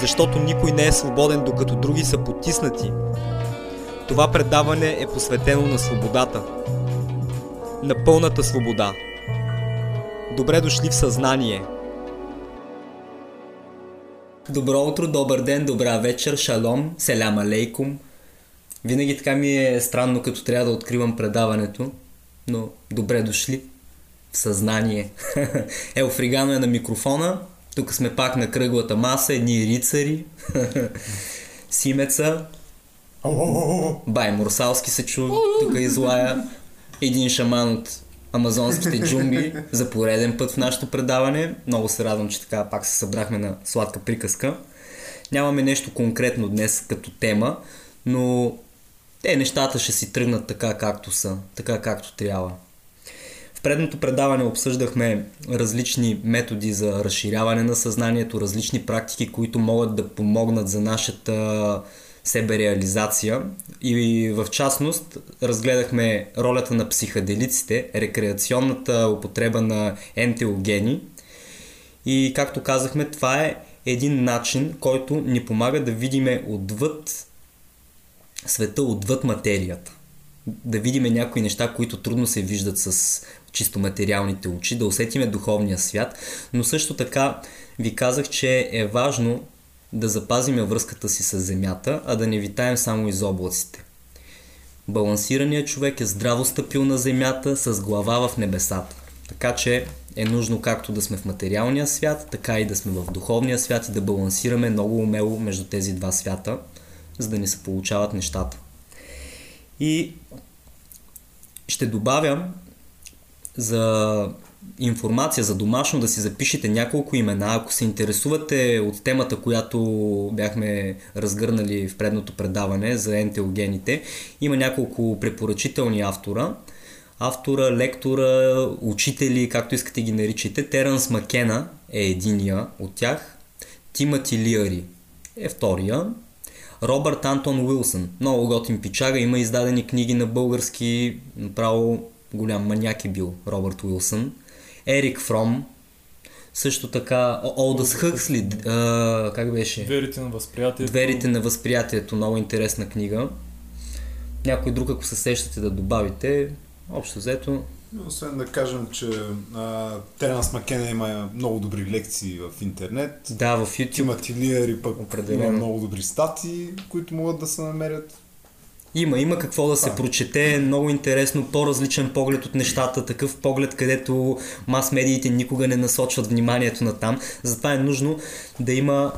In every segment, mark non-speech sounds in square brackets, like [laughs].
защото никой не е свободен, докато други са потиснати. Това предаване е посветено на свободата. На пълната свобода. Добре дошли в съзнание. Добро утро, добър ден, добра вечер, шалом, селям алейкум. Винаги така ми е странно, като трябва да откривам предаването, но добре дошли в съзнание. [laughs] Елфригано е на микрофона, тук сме пак на кръглата маса, едни рицари, [laughs] Симеца, Бай Мурсалски се чу, тук излая, един шаман от амазонските джунгли за пореден път в нашето предаване. Много се радвам, че така пак се събрахме на сладка приказка. Нямаме нещо конкретно днес като тема, но те нещата ще си тръгнат така както са, така както трябва. Предното предаване обсъждахме различни методи за разширяване на съзнанието, различни практики, които могат да помогнат за нашата себереализация. И в частност разгледахме ролята на психоделиците, рекреационната употреба на ентеогени и както казахме, това е един начин, който ни помага да видиме отвъд света, отвъд материята да видиме някои неща, които трудно се виждат с чисто материалните очи, да усетиме духовния свят, но също така ви казах, че е важно да запазиме връзката си с Земята, а да не витаем само из облаците. Балансираният човек е здраво стъпил на Земята с глава в небесата. Така че е нужно както да сме в материалния свят, така и да сме в духовния свят и да балансираме много умело между тези два свята, за да ни се получават нещата. И ще добавя за информация, за домашно да си запишете няколко имена. Ако се интересувате от темата, която бяхме разгърнали в предното предаване за ентеогените, има няколко препоръчителни автора. Автора, лектора, учители, както искате ги наричате. Теранс Макена е единия от тях. Тимати Лиари е втория. Робърт Антон Уилсън, много готин пичага, има издадени книги на български, направо голям маняк е бил Робърт Уилсън. Ерик Фром, също така Олдъс Хъксли, как беше? Дверите на възприятието. Дверите на възприятието, много интересна книга. Някой друг, ако се сещате да добавите, общо взето. Освен да кажем, че а, Теренс Макена има много добри лекции в интернет. Да, в YouTube. Има Тилиери пък Определено. има много добри статии, които могат да се намерят. Има, има какво да се прочете, много интересно, по-различен поглед от нещата, такъв поглед, където мас-медиите никога не насочват вниманието на там. Затова е нужно да има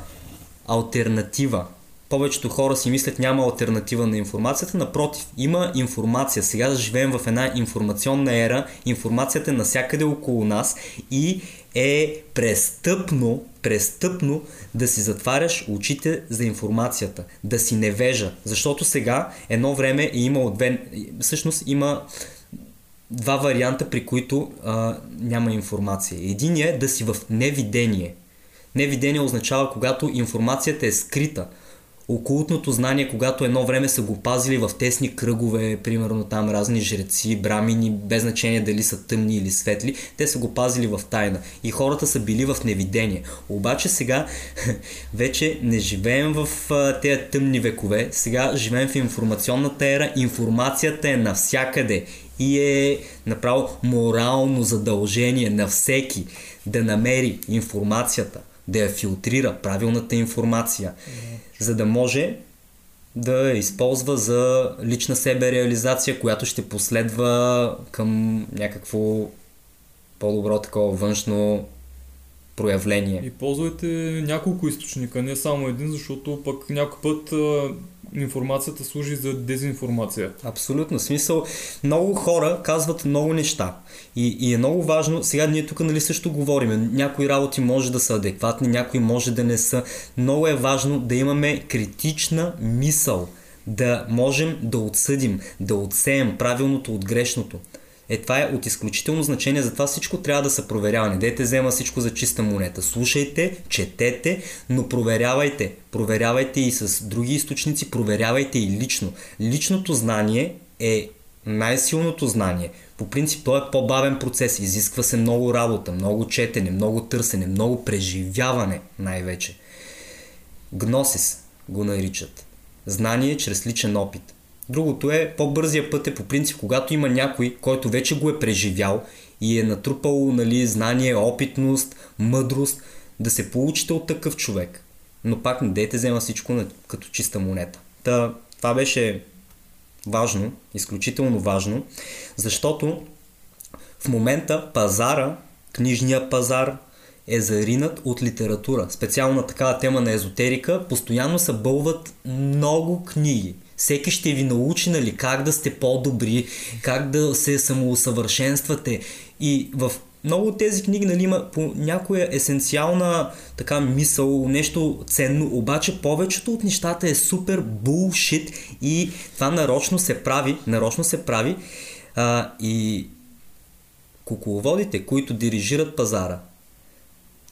альтернатива повечето хора си мислят няма альтернатива на информацията. Напротив, има информация. Сега живеем в една информационна ера. Информацията е насякъде около нас и е престъпно, престъпно да си затваряш очите за информацията, да си невежа. Защото сега едно време е имало две, всъщност има два варианта, при които а, няма информация. Единият е да си в невидение. Невидение означава, когато информацията е скрита – окултното знание, когато едно време са го пазили в тесни кръгове, примерно там разни жреци, брамини, без значение дали са тъмни или светли, те са го пазили в тайна. И хората са били в невидение. Обаче сега [laughs] вече не живеем в тези тъмни векове, сега живеем в информационната ера, информацията е навсякъде. И е направо морално задължение на всеки да намери информацията, да я филтрира, правилната информация. Mm-hmm за да може да използва за лична себе реализация, която ще последва към някакво по-добро такова външно проявление. И ползвайте няколко източника, не само един, защото пък някой път информацията служи за дезинформация. Абсолютно. Смисъл, много хора казват много неща. И, и е много важно, сега ние тук нали също говорим, някои работи може да са адекватни, някои може да не са. Много е важно да имаме критична мисъл, да можем да отсъдим, да отсеем правилното от грешното. Е, това е от изключително значение, затова всичко трябва да се проверява. Не дайте взема всичко за чиста монета. Слушайте, четете, но проверявайте. Проверявайте и с други източници, проверявайте и лично. Личното знание е най-силното знание. По принцип, то е по-бавен процес. Изисква се много работа, много четене, много търсене, много преживяване най-вече. Гносис го наричат. Знание чрез личен опит. Другото е, по-бързия път е по принцип, когато има някой, който вече го е преживял и е натрупал нали, знание, опитност, мъдрост, да се получите от такъв човек. Но пак не дейте взема всичко като чиста монета. Та, това беше важно, изключително важно, защото в момента пазара, книжния пазар е заринат от литература. Специално такава тема на езотерика, постоянно се бълват много книги. Всеки ще ви научи нали, как да сте по-добри, как да се самоусъвършенствате. И в много от тези книги нали, има по някоя есенциална така мисъл, нещо ценно, обаче повечето от нещата е супер булшит и това нарочно се прави, нарочно се прави а, и кукловодите, които дирижират пазара,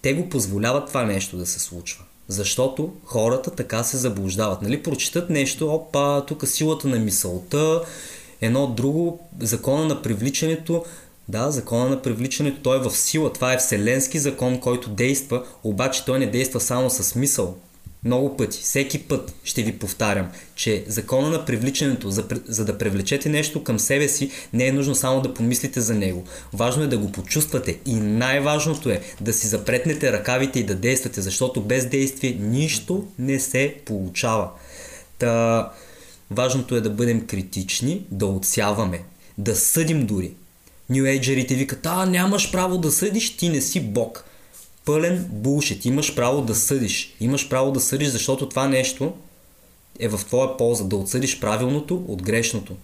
те го позволяват това нещо да се случва. Защото хората така се заблуждават. Нали, прочитат нещо, опа, тук силата на мисълта, едно друго, закона на привличането, да, закона на привличането, той е в сила. Това е вселенски закон, който действа, обаче той не действа само с мисъл. Много пъти, всеки път ще ви повтарям, че закона на привличането, за, за да привлечете нещо към себе си, не е нужно само да помислите за него. Важно е да го почувствате и най-важното е да си запретнете ръкавите и да действате, защото без действие нищо не се получава. Та, важното е да бъдем критични, да отсяваме, да съдим дори. Нюейджерите викат, а нямаш право да съдиш, ти не си бог пълен булшит. Имаш право да съдиш. Имаш право да съдиш, защото това нещо е в твоя полза. Да отсъдиш правилното от грешното.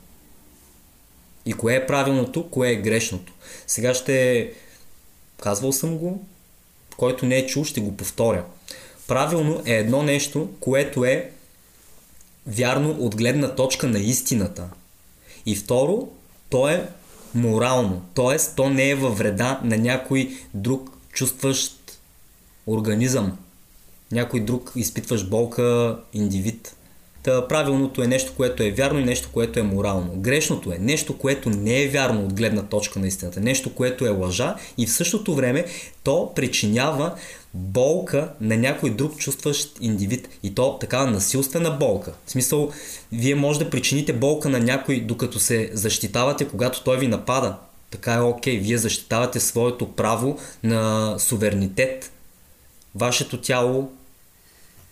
И кое е правилното, кое е грешното. Сега ще... Казвал съм го. Който не е чул, ще го повторя. Правилно е едно нещо, което е вярно от гледна точка на истината. И второ, то е морално. Тоест, то не е във вреда на някой друг чувстващ организъм, някой друг изпитваш болка, индивид. Та правилното е нещо, което е вярно и нещо, което е морално. Грешното е нещо, което не е вярно от гледна точка на истината. Нещо, което е лъжа и в същото време то причинява болка на някой друг чувстващ индивид. И то такава насилствена болка. В смисъл, вие може да причините болка на някой, докато се защитавате, когато той ви напада. Така е окей. Вие защитавате своето право на суверенитет, вашето тяло,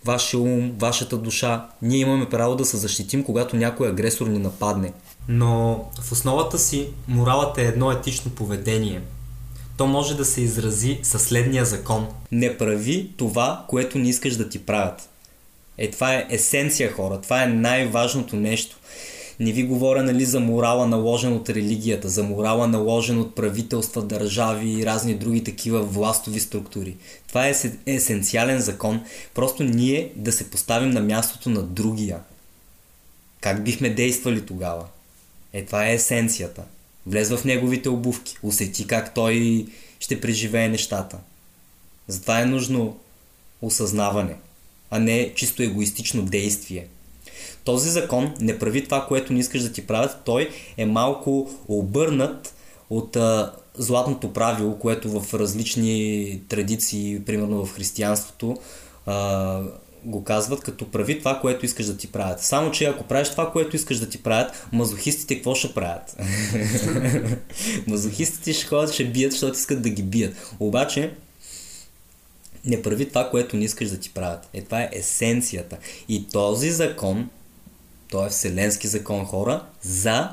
вашия ум, вашата душа. Ние имаме право да се защитим, когато някой агресор ни нападне. Но в основата си моралът е едно етично поведение. То може да се изрази със следния закон. Не прави това, което не искаш да ти правят. Е, това е есенция, хора. Това е най-важното нещо. Не ви говоря нали, за морала наложен от религията, за морала наложен от правителства, държави и разни други такива властови структури. Това е есенциален закон. Просто ние да се поставим на мястото на другия. Как бихме действали тогава? Е, това е есенцията. Влез в неговите обувки. Усети как той ще преживее нещата. Затова е нужно осъзнаване, а не чисто егоистично действие. Този закон не прави това, което не искаш да ти правят. Той е малко обърнат от а, златното правило, което в различни традиции, примерно в християнството, а, го казват като прави това, което искаш да ти правят. Само, че ако правиш това, което искаш да ти правят, мазохистите какво ще правят? [laughs] мазохистите ще ходят, ще бият, защото искат да ги бият. Обаче, не прави това, което не искаш да ти правят. Е, това е есенцията. И този закон той е вселенски закон хора за,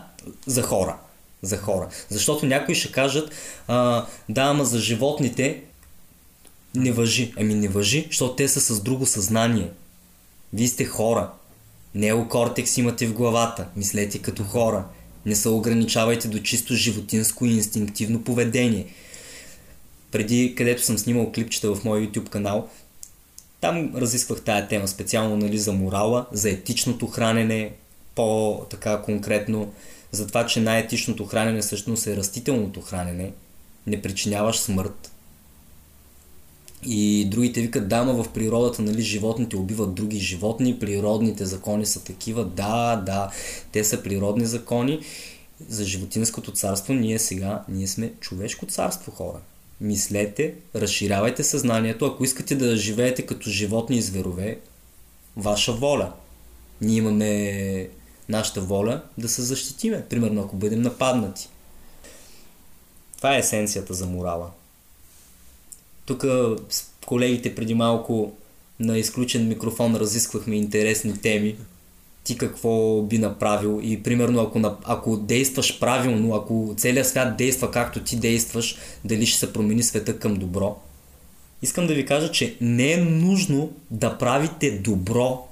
за хора. За хора. Защото някои ще кажат, а, да, ама за животните Не въжи. Ами не въжи, защото те са с друго съзнание. Вие сте хора. Неокортекс имате в главата. Мислете като хора. Не се ограничавайте до чисто животинско и инстинктивно поведение. Преди, където съм снимал клипчета в моя YouTube канал, там разисквах тая тема специално нали, за морала, за етичното хранене, по-така конкретно, за това, че най-етичното хранене всъщност е растителното хранене, не причиняваш смърт. И другите викат, да, ма в природата, нали, животните убиват други животни, природните закони са такива, да, да, те са природни закони. За животинското царство ние сега, ние сме човешко царство, хора. Мислете, разширявайте съзнанието, ако искате да живеете като животни и зверове, ваша воля. Ние имаме нашата воля да се защитиме, примерно ако бъдем нападнати. Това е есенцията за морала. Тук с колегите преди малко на изключен микрофон разисквахме интересни теми. Ти какво би направил и примерно ако, ако действаш правилно, ако целият свят действа както ти действаш, дали ще се промени света към добро. Искам да ви кажа, че не е нужно да правите добро,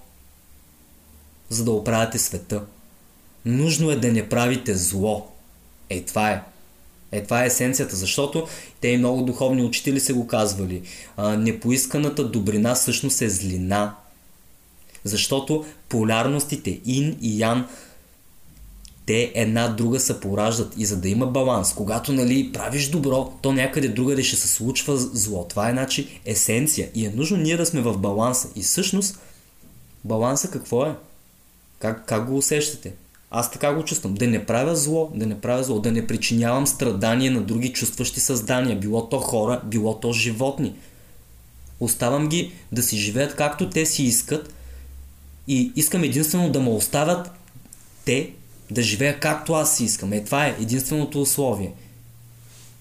за да оправяте света. Нужно е да не правите зло. Е, това е. Е, това е есенцията, защото те и много духовни учители са го казвали. А, непоисканата добрина всъщност е злина. Защото полярностите ин и ян те една друга се пораждат и за да има баланс, когато нали, правиш добро, то някъде другаде ще се случва зло. Това е значи есенция и е нужно ние да сме в баланса. И всъщност баланса какво е? Как, как го усещате? Аз така го чувствам. Да не правя зло, да не правя зло, да не причинявам страдания на други чувстващи създания, било то хора, било то животни. Оставам ги да си живеят както те си искат и искам единствено да ме оставят те да живея както аз си искам. Е, това е единственото условие.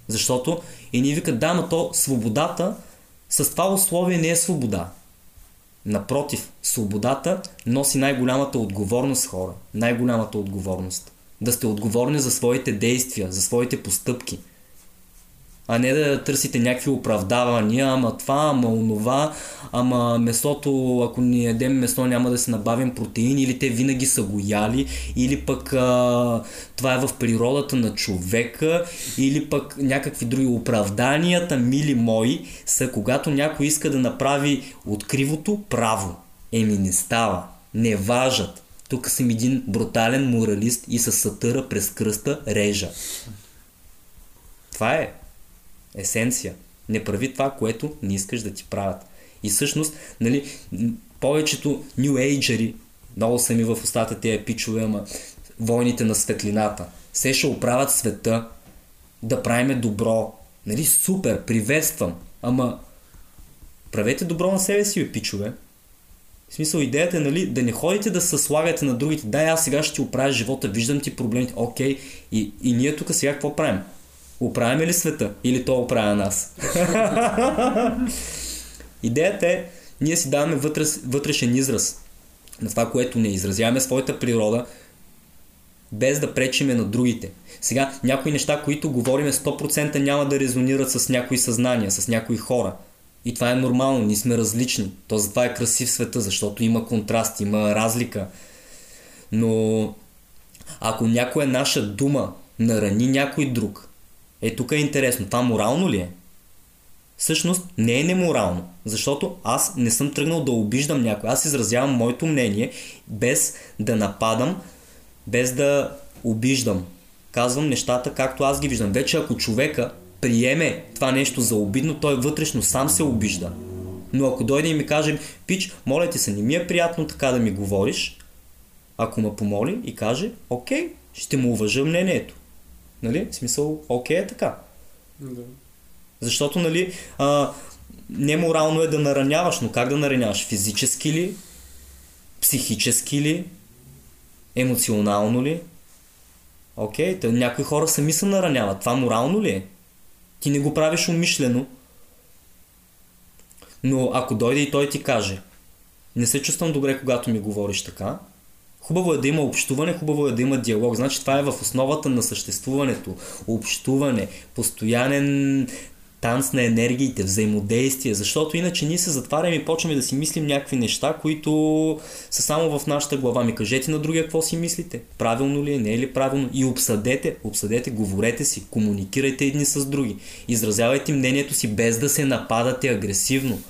Защото и ни викат, да, но то свободата с това условие не е свобода. Напротив, свободата носи най-голямата отговорност хора. Най-голямата отговорност. Да сте отговорни за своите действия, за своите постъпки а не да търсите някакви оправдавания, ама това, ама онова, ама месото, ако ни ядем месо, няма да се набавим протеин, или те винаги са го яли, или пък а, това е в природата на човека, или пък някакви други оправданията, мили мои, са когато някой иска да направи откривото право. Еми не става, не важат. Тук съм един брутален моралист и с сатъра през кръста режа. Това е есенция. Не прави това, което не искаш да ти правят. И всъщност, нали, повечето New Age'ери, много са ми в устата тези пичове, ама войните на светлината. Се ще оправят света, да правиме добро. Нали, супер, приветствам. Ама правете добро на себе си, пичове. В смисъл, идеята е, нали, да не ходите да се слагате на другите. Да, аз сега ще ти оправя живота, виждам ти проблемите. Окей, и, и ние тук сега какво правим? Оправяме ли света? Или то оправя нас? [laughs] Идеята е, ние си даваме вътрес, вътрешен израз на това, което не изразяваме своята природа, без да пречиме на другите. Сега, някои неща, които говориме 100% няма да резонират с някои съзнания, с някои хора. И това е нормално, ние сме различни. То затова е красив света, защото има контраст, има разлика. Но ако някоя наша дума нарани някой друг, е, тук е интересно. Това морално ли е? Всъщност не е неморално, защото аз не съм тръгнал да обиждам някой. Аз изразявам моето мнение без да нападам, без да обиждам. Казвам нещата както аз ги виждам. Вече ако човека приеме това нещо за обидно, той вътрешно сам се обижда. Но ако дойде и ми каже, пич, моля ти се, не ми е приятно така да ми говориш, ако ме помоли и каже, окей, ще му уважа мнението. Нали? В смисъл, окей е така. Да. Защото, нали, а, неморално е да нараняваш, но как да нараняваш? Физически ли? Психически ли? Емоционално ли? Окей, okay, някои хора сами се нараняват. Това морално ли е? Ти не го правиш умишлено. Но ако дойде и той ти каже, не се чувствам добре, когато ми говориш така, Хубаво е да има общуване, хубаво е да има диалог. Значи това е в основата на съществуването. Общуване, постоянен танц на енергиите, взаимодействие, защото иначе ние се затваряме и почваме да си мислим някакви неща, които са само в нашата глава. Ми кажете на другия какво си мислите. Правилно ли е, не е ли правилно? И обсъдете, обсъдете, говорете си, комуникирайте едни с други. Изразявайте мнението си без да се нападате агресивно.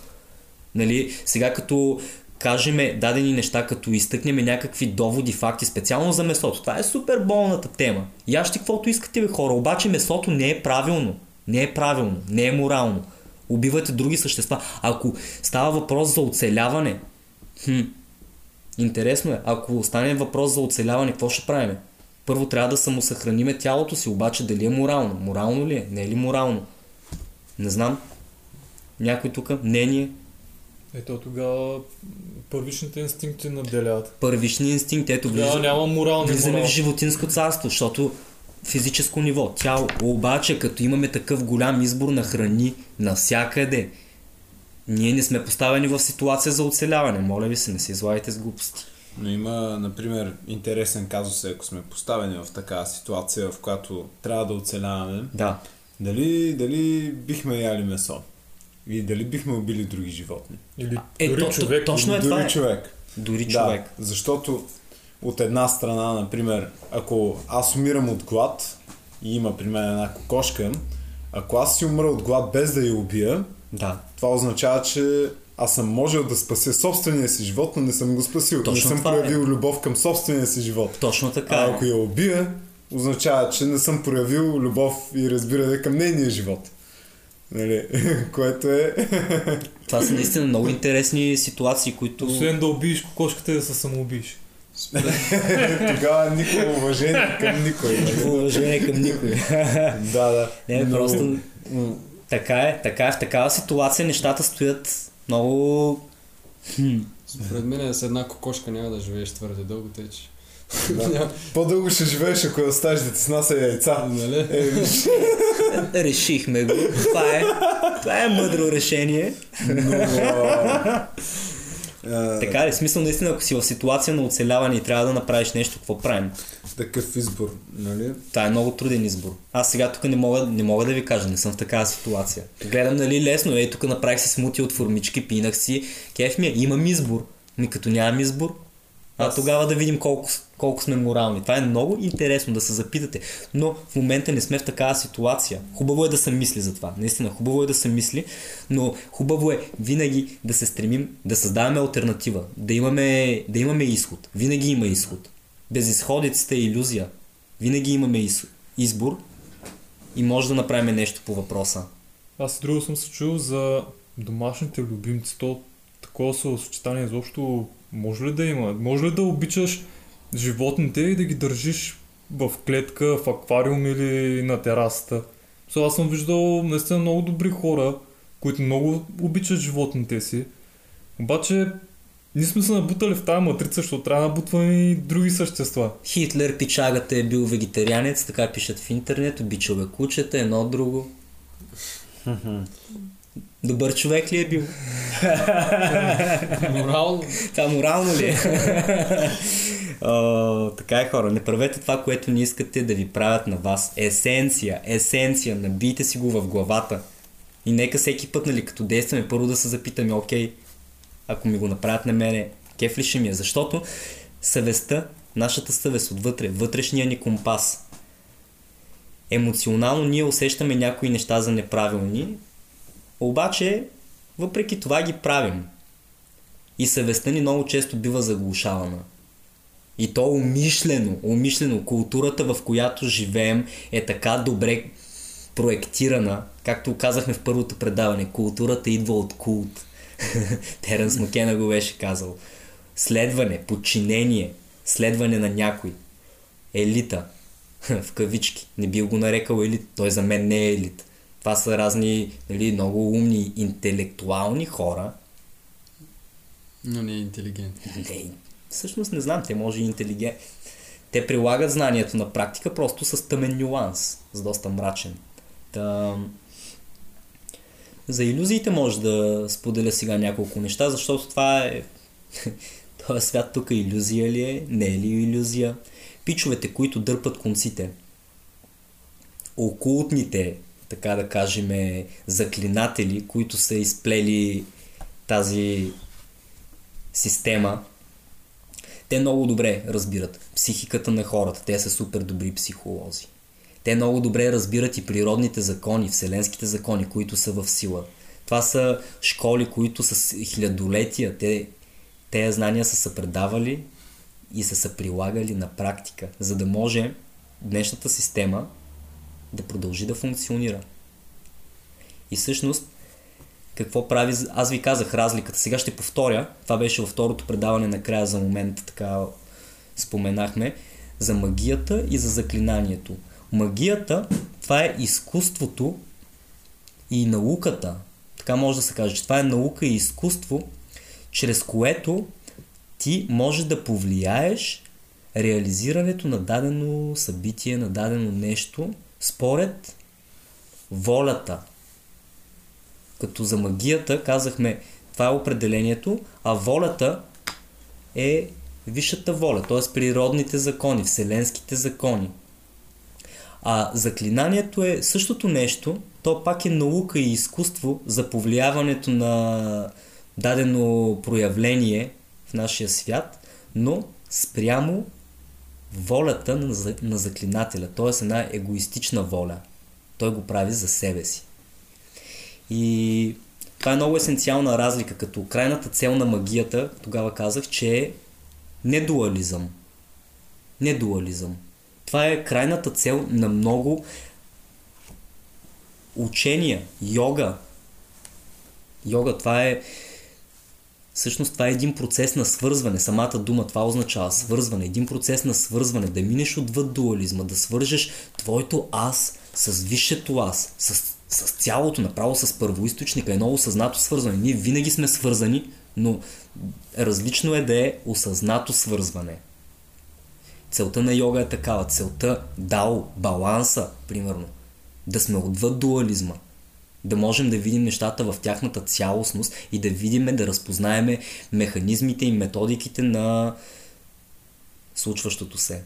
Нали, сега като кажеме дадени неща, като изтъкнем някакви доводи, факти, специално за месото. Това е супер болната тема. Яще каквото искате, бе, хора. Обаче месото не е правилно. Не е правилно. Не е морално. Убивате други същества. Ако става въпрос за оцеляване, хм, интересно е. Ако стане въпрос за оцеляване, какво ще правим? Първо трябва да самосъхраниме тялото си, обаче дали е морално? Морално ли е? Не е ли морално? Не знам. Някой тук мнение, Ето тогава първичните инстинкти наделят. първични инстинкти. Ето влизаме, няма морал, влизаме морал. в животинско царство, защото физическо ниво, тяло. Обаче, като имаме такъв голям избор на храни навсякъде, ние не сме поставени в ситуация за оцеляване. Моля ви се, не се излагайте с глупости. Но има, например, интересен казус, ако сме поставени в такава ситуация, в която трябва да оцеляваме. Да. Дали, дали бихме яли месо? И дали бихме убили други животни? Или Е, дори то- то- човек. точно е Дори това. Е. човек. Дори Да, човек. защото от една страна, например, ако аз умирам от глад и има при мен една кокошка, ако аз си умра от глад без да я убия, Да. това означава, че аз съм можел да спася собствения си живот, но не съм го спасил. Точно не съм е. проявил любов към собствения си живот. Точно така. А е. ако я убия, означава, че не съм проявил любов и разбиране към нейния живот. Нали? [laughs] Което е... [laughs] Това са наистина много интересни ситуации, които... Освен да убиеш кокошката и да се самоубиеш. [laughs] Тогава никакво уважение към никой. нали? Уважение към никой. Да, да. Не, Но- просто... Така е, така е. В такава ситуация нещата стоят много... Хм, Според мен с една кокошка няма да живееш твърде дълго, тъй че... Да. [laughs] По-дълго ще живееш, ако я оставиш да ти снася яйца. Нали? Е, виж, решихме го. Това е, това е мъдро решение. но... а, Така ли? Смисъл наистина, ако си в ситуация на оцеляване и трябва да направиш нещо, какво правим? Такъв избор, нали? Това е много труден избор. Аз сега тук не мога, не мога да ви кажа, не съм в такава ситуация. Гледам, нали, лесно, е, тук направих си смути от формички, пинах си, кеф ми е, имам избор. Ми като нямам избор, а тогава да видим колко, колко сме морални. Това е много интересно да се запитате. Но в момента не сме в такава ситуация. Хубаво е да се мисли за това. Наистина, хубаво е да се мисли, но хубаво е винаги да се стремим да създаваме альтернатива, да имаме, да имаме изход. Винаги има изход. Безисходицата е иллюзия. Винаги имаме из, избор и може да направим нещо по въпроса. Аз друго съм се чул за домашните любимци. То такова съчетание изобщо може ли да има? Може ли да обичаш животните и да ги държиш в клетка, в аквариум или на терасата? So, аз съм виждал наистина много добри хора, които много обичат животните си. Обаче ние сме се набутали в тази матрица, защото трябва да набутваме и други същества. Хитлер, пичагата е бил вегетарианец, така пишат в интернет, обичал е кучета, едно от друго. Добър човек ли е бил? [laughs] Морално. Това морално ли е? О, така е хора, не правете това, което не искате да ви правят на вас. Есенция, есенция, набийте си го в главата. И нека всеки път, нали, като действаме, първо да се запитаме, окей, ако ми го направят на мене, кеф ли ще ми е? Защото съвестта, нашата съвест отвътре, вътрешния ни компас, емоционално ние усещаме някои неща за неправилни, обаче въпреки това ги правим. И съвестта ни много често бива заглушавана. И то умишлено, умишлено. Културата, в която живеем, е така добре проектирана, както казахме в първото предаване. Културата идва от култ. [laughs] Теренс Макена го беше казал. Следване, подчинение, следване на някой. Елита. [laughs] В кавички. Не бил го нарекал елит. Той за мен не е елит. Това са разни нали, много умни, интелектуални хора, Но не е интелигент. не, всъщност не знам, те може и интелигент. Те прилагат знанието на практика просто с тъмен нюанс, с доста мрачен. Та... За иллюзиите може да споделя сега няколко неща, защото това е... [laughs] Този свят тук иллюзия ли е? Не е ли пичовете, които дърпат конците. Окултните така да кажем, заклинатели, които са изплели тази система, те много добре разбират психиката на хората. Те са супер добри психолози. Те много добре разбират и природните закони, вселенските закони, които са в сила. Това са школи, които с хилядолетия, те, тези знания са се предавали и са се прилагали на практика, за да може днешната система да продължи да функционира. И всъщност, какво прави, аз ви казах разликата, сега ще повторя, това беше във второто предаване накрая за момент, така споменахме, за магията и за заклинанието. Магията, това е изкуството и науката, така може да се каже, че това е наука и изкуство, чрез което ти можеш да повлияеш реализирането на дадено събитие, на дадено нещо, според волята. Като за магията казахме, това е определението, а волята е висшата воля, т.е. природните закони, вселенските закони. А заклинанието е същото нещо, то пак е наука и изкуство за повлияването на дадено проявление в нашия свят, но спрямо волята на, на заклинателя, т.е. една егоистична воля. Той го прави за себе си. И това е много есенциална разлика, като крайната цел на магията, тогава казах, че е не дуализъм. Не дуализъм. Това е крайната цел на много учения, йога. Йога, това е Всъщност това е един процес на свързване. Самата дума това означава свързване. Един процес на свързване. Да минеш отвъд дуализма, да свържеш твоето аз с висшето аз, с, с цялото, направо с първоисточника. Едно осъзнато свързване. Ние винаги сме свързани, но различно е да е осъзнато свързване. Целта на йога е такава. Целта, дао, баланса, примерно. Да сме отвъд дуализма да можем да видим нещата в тяхната цялостност и да видим, да разпознаеме механизмите и методиките на случващото се.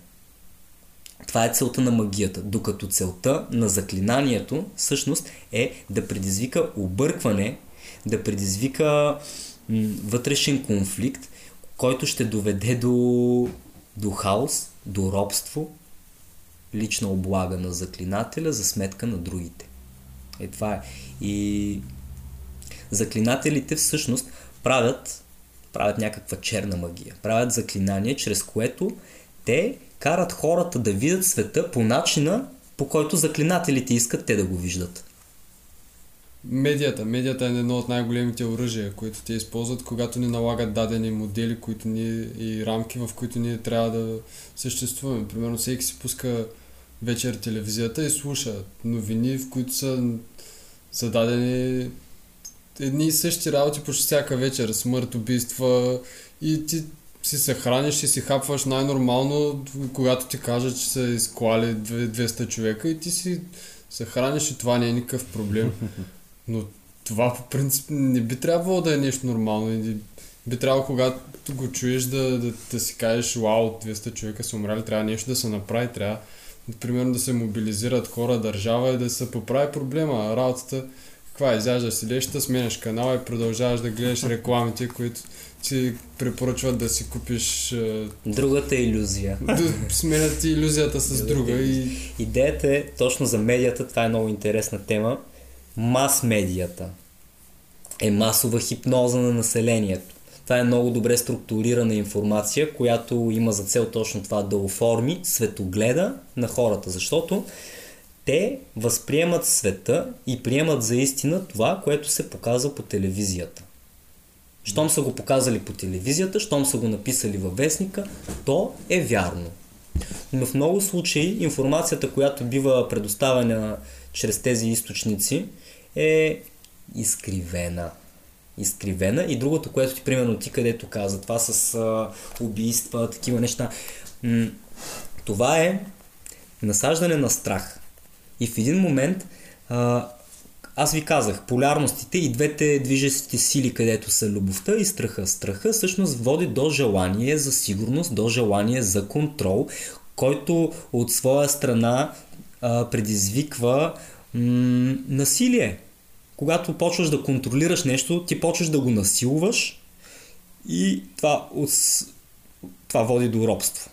Това е целта на магията, докато целта на заклинанието всъщност е да предизвика объркване, да предизвика вътрешен конфликт, който ще доведе до, до хаос, до робство, лична облага на заклинателя за сметка на другите. Е, това е. И заклинателите всъщност правят, правят някаква черна магия. Правят заклинание, чрез което те карат хората да видят света по начина, по който заклинателите искат те да го виждат. Медията. Медията е едно от най-големите оръжия, които те използват, когато ни налагат дадени модели които ние, и рамки, в които ние трябва да съществуваме. Примерно всеки си пуска вечер телевизията и слуша новини, в които са са дадени едни и същи работи почти всяка вечер. Смърт, убийства и ти си се храниш и си хапваш най-нормално, когато ти кажат, че са изклали 200 човека и ти си се храниш и това не е никакъв проблем. [laughs] Но това по принцип не би трябвало да е нещо нормално. Би трябвало, когато го чуеш, да, да, да си кажеш, вау, 200 човека са умрали, трябва нещо да се направи, трябва примерно да се мобилизират хора, държава и да се поправи проблема. Работата, каква е, изяждаш си леща, сменяш канала и продължаваш да гледаш рекламите, които ти препоръчват да си купиш... Другата иллюзия. Да сменят ти иллюзията с друга. И... Идеята е точно за медията, това е много интересна тема. Мас-медията е масова хипноза на населението. Това е много добре структурирана информация, която има за цел точно това да оформи светогледа на хората, защото те възприемат света и приемат за истина това, което се показва по телевизията. Щом са го показали по телевизията, щом са го написали във вестника, то е вярно. Но в много случаи информацията, която бива предоставена чрез тези източници, е изкривена изкривена. И другото, което ти, примерно, ти където каза, това с а, убийства, такива неща, м- това е насаждане на страх. И в един момент, а, аз ви казах, полярностите и двете движещи сили, където са любовта и страха. Страха всъщност води до желание за сигурност, до желание за контрол, който от своя страна а, предизвиква М- насилие. Когато почваш да контролираш нещо, ти почваш да го насилваш и това, това води до робство.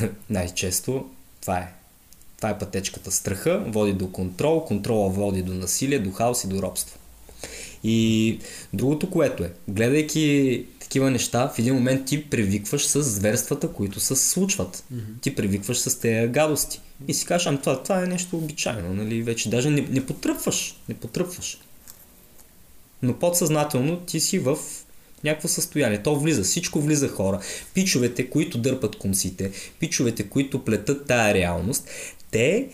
[laughs] Най-често това е. Това е пътечката. Страха води до контрол, контрола води до насилие, до хаос и до робство. И другото, което е, гледайки такива неща, в един момент ти привикваш с зверствата, които се случват. Mm-hmm. Ти привикваш с тези гадости. И си кажеш, ами това, това е нещо обичайно, нали? Вече даже не, не потръпваш. Не потръпваш. Но подсъзнателно ти си в някакво състояние. То влиза, всичко влиза хора. Пичовете, които дърпат конците, пичовете, които плетат тая реалност, те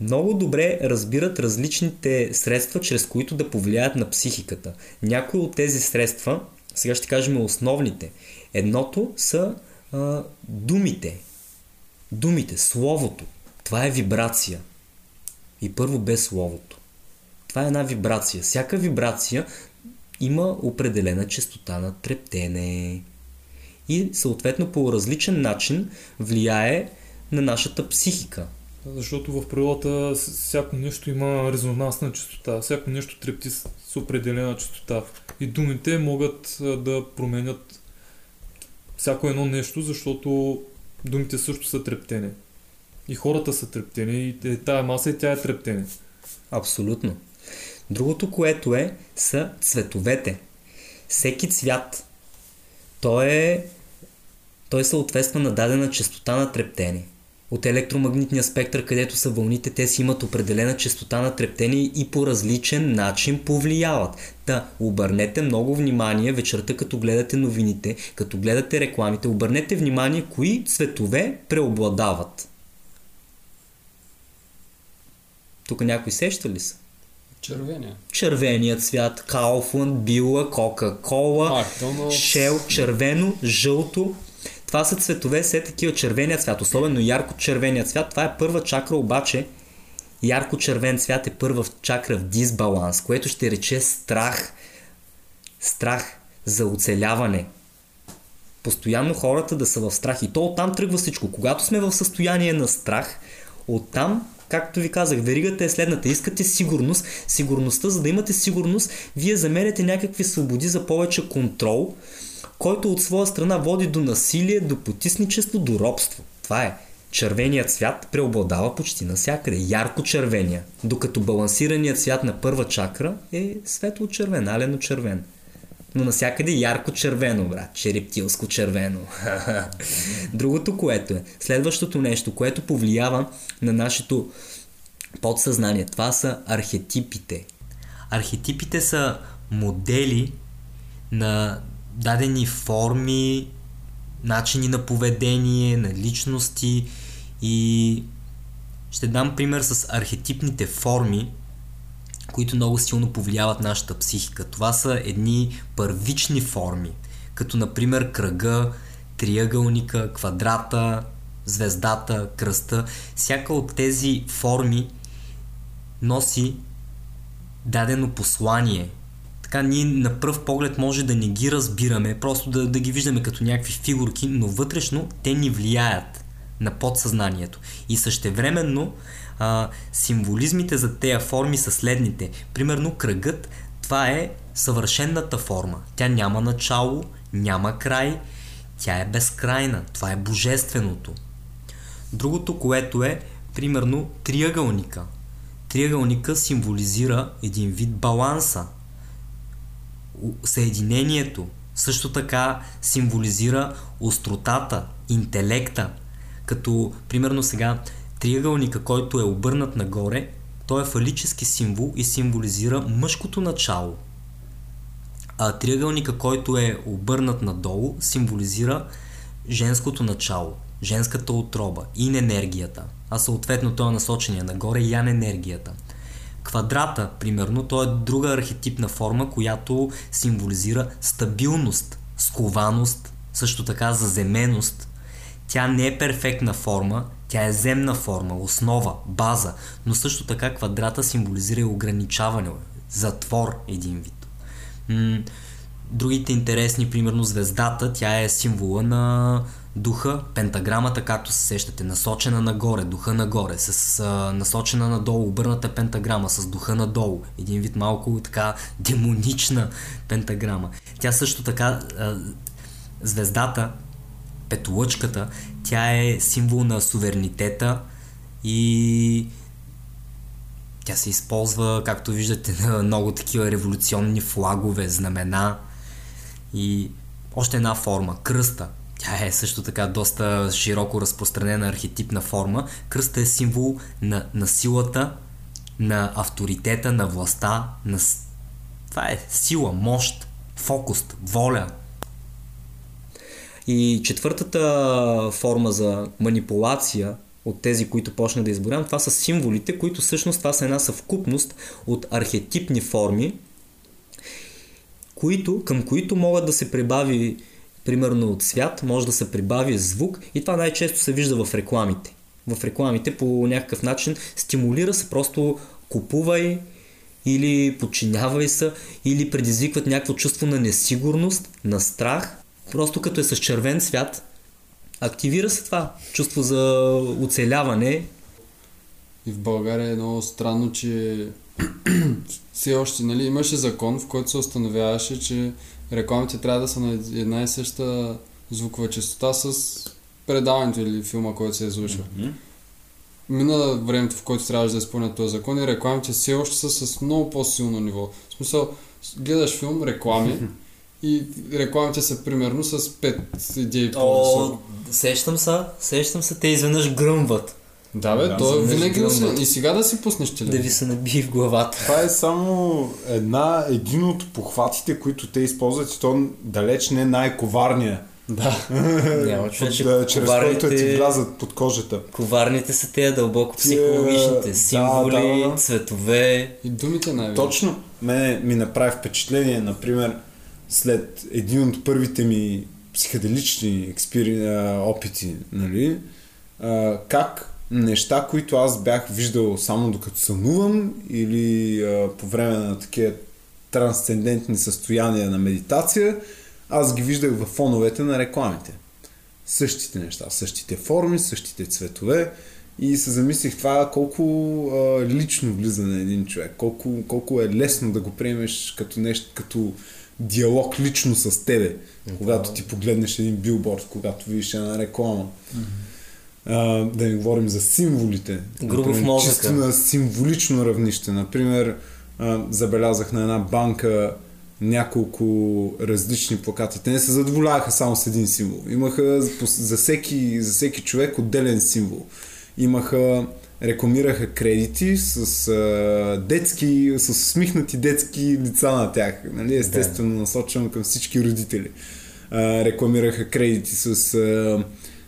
много добре разбират различните средства, чрез които да повлияят на психиката. Някои от тези средства, сега ще кажем основните. Едното са а, думите. Думите, словото. Това е вибрация. И първо без словото. Това е една вибрация. Всяка вибрация има определена частота на трептене. И съответно по различен начин влияе на нашата психика. Защото в природата всяко нещо има резонансна частота, всяко нещо трепти с определена частота. И думите могат да променят всяко едно нещо, защото думите също са трептени. И хората са трептени, и тая маса и тя е трептене. Абсолютно. Другото, което е, са цветовете. Всеки цвят, той е той съответства на дадена частота на трептение от електромагнитния спектър, където са вълните, те си имат определена частота на трептение и по различен начин повлияват. Да, обърнете много внимание вечерта, като гледате новините, като гледате рекламите, обърнете внимание кои цветове преобладават. Тук някой сеща ли са? Червения. Червеният цвят, Кауфланд, Била, Кока-Кола, Шел, червено, жълто, това са цветове, все такива червения цвят, особено ярко червения цвят. Това е първа чакра, обаче ярко червен цвят е първа чакра в дисбаланс, което ще рече страх. Страх за оцеляване. Постоянно хората да са в страх. И то оттам тръгва всичко. Когато сме в състояние на страх, оттам както ви казах, веригата е следната. Искате сигурност. Сигурността, за да имате сигурност, вие замеряте някакви свободи за повече контрол, който от своя страна води до насилие, до потисничество, до робство. Това е. Червеният цвят преобладава почти навсякъде, ярко червения, докато балансираният цвят на първа чакра е светло червен, алено червен. Но навсякъде ярко червено, брат, черептилско червено. [laughs] Другото, което е, следващото нещо, което повлиява на нашето подсъзнание, това са архетипите. Архетипите са модели на дадени форми, начини на поведение, на личности и ще дам пример с архетипните форми, които много силно повлияват нашата психика. Това са едни първични форми, като например кръга, триъгълника, квадрата, звездата, кръста. Всяка от тези форми носи дадено послание – така ние на пръв поглед може да не ги разбираме, просто да, да ги виждаме като някакви фигурки, но вътрешно те ни влияят на подсъзнанието. И същевременно а, символизмите за тези форми са следните. Примерно кръгът, това е съвършенната форма. Тя няма начало, няма край, тя е безкрайна. Това е божественото. Другото, което е, примерно, триъгълника. Триъгълника символизира един вид баланса съединението също така символизира остротата, интелекта, като примерно сега триъгълника, който е обърнат нагоре, той е фалически символ и символизира мъжкото начало. А триъгълника, който е обърнат надолу, символизира женското начало, женската отроба, ин енергията, а съответно той е насочения нагоре, ян енергията – Квадрата, примерно, то е друга архетипна форма, която символизира стабилност, скованост, също така заземеност. Тя не е перфектна форма, тя е земна форма, основа, база, но също така квадрата символизира и ограничаване, затвор един вид. Другите интересни, примерно звездата, тя е символа на духа, пентаграмата, както се сещате, насочена нагоре, духа нагоре, с а, насочена надолу, обърната пентаграма, с духа надолу. Един вид малко така демонична пентаграма. Тя също така, а, звездата, петолъчката, тя е символ на суверенитета и тя се използва, както виждате, на много такива революционни флагове, знамена и още една форма, кръста. Тя е също така доста широко разпространена архетипна форма. Кръста е символ на, на силата, на авторитета, на властта, на... Това е сила, мощ, фокус, воля. И четвъртата форма за манипулация от тези, които почна да изборявам, това са символите, които всъщност това са една съвкупност от архетипни форми, които, към които могат да се прибави примерно от цвят, може да се прибави звук и това най-често се вижда в рекламите. В рекламите по някакъв начин стимулира се просто купувай или подчинявай се, или предизвикват някакво чувство на несигурност, на страх. Просто като е с червен цвят, активира се това чувство за оцеляване. И в България е много странно, че [clears throat] все още, нали, имаше закон, в който се установяваше, че рекламите трябва да са на една и съща звукова частота с предаването или филма, който се излъчва. Мина времето, в което трябваше да изпълнят този закон и рекламите все още са с много по-силно ниво. В смисъл, гледаш филм, реклами [laughs] и рекламите са примерно с 5 идеи по-високо. сещам се, сещам се, те изведнъж гръмват. Да, бе, Да, то винаги освен. гръмва. И сега да си пуснеш Да телевизор. ви се набие в главата. Това е само една, един от похватите, които те използват и то далеч не най-коварния. Да. [laughs] Няма човече, да, чрез който ти влязат под кожата. коварните са те дълбоко психологичните. да, Символи, да, да. цветове. И думите най-вече. Точно. Мене ми направи впечатление, например, след един от първите ми психоделични експери... а, опити, нали, а, как неща, които аз бях виждал само докато сънувам или а, по време на такива трансцендентни състояния на медитация, аз ги виждах в фоновете на рекламите. Същите неща, същите форми, същите цветове и се замислих това колко а, лично влиза на един човек, колко, колко е лесно да го приемеш като нещо, като диалог лично с тебе, когато ти погледнеш един билборд, когато видиш една реклама. А, да не говорим за символите. Грубо в мозъка. Чисто на символично равнище. Например, а, забелязах на една банка няколко различни плакати. Те не се задоволяваха само с един символ. Имаха за всеки, за всеки човек отделен символ. Имаха, рекламираха кредити с а, детски, с усмихнати детски лица на тях. Нали? Естествено насочено към всички родители. А, рекламираха кредити с а,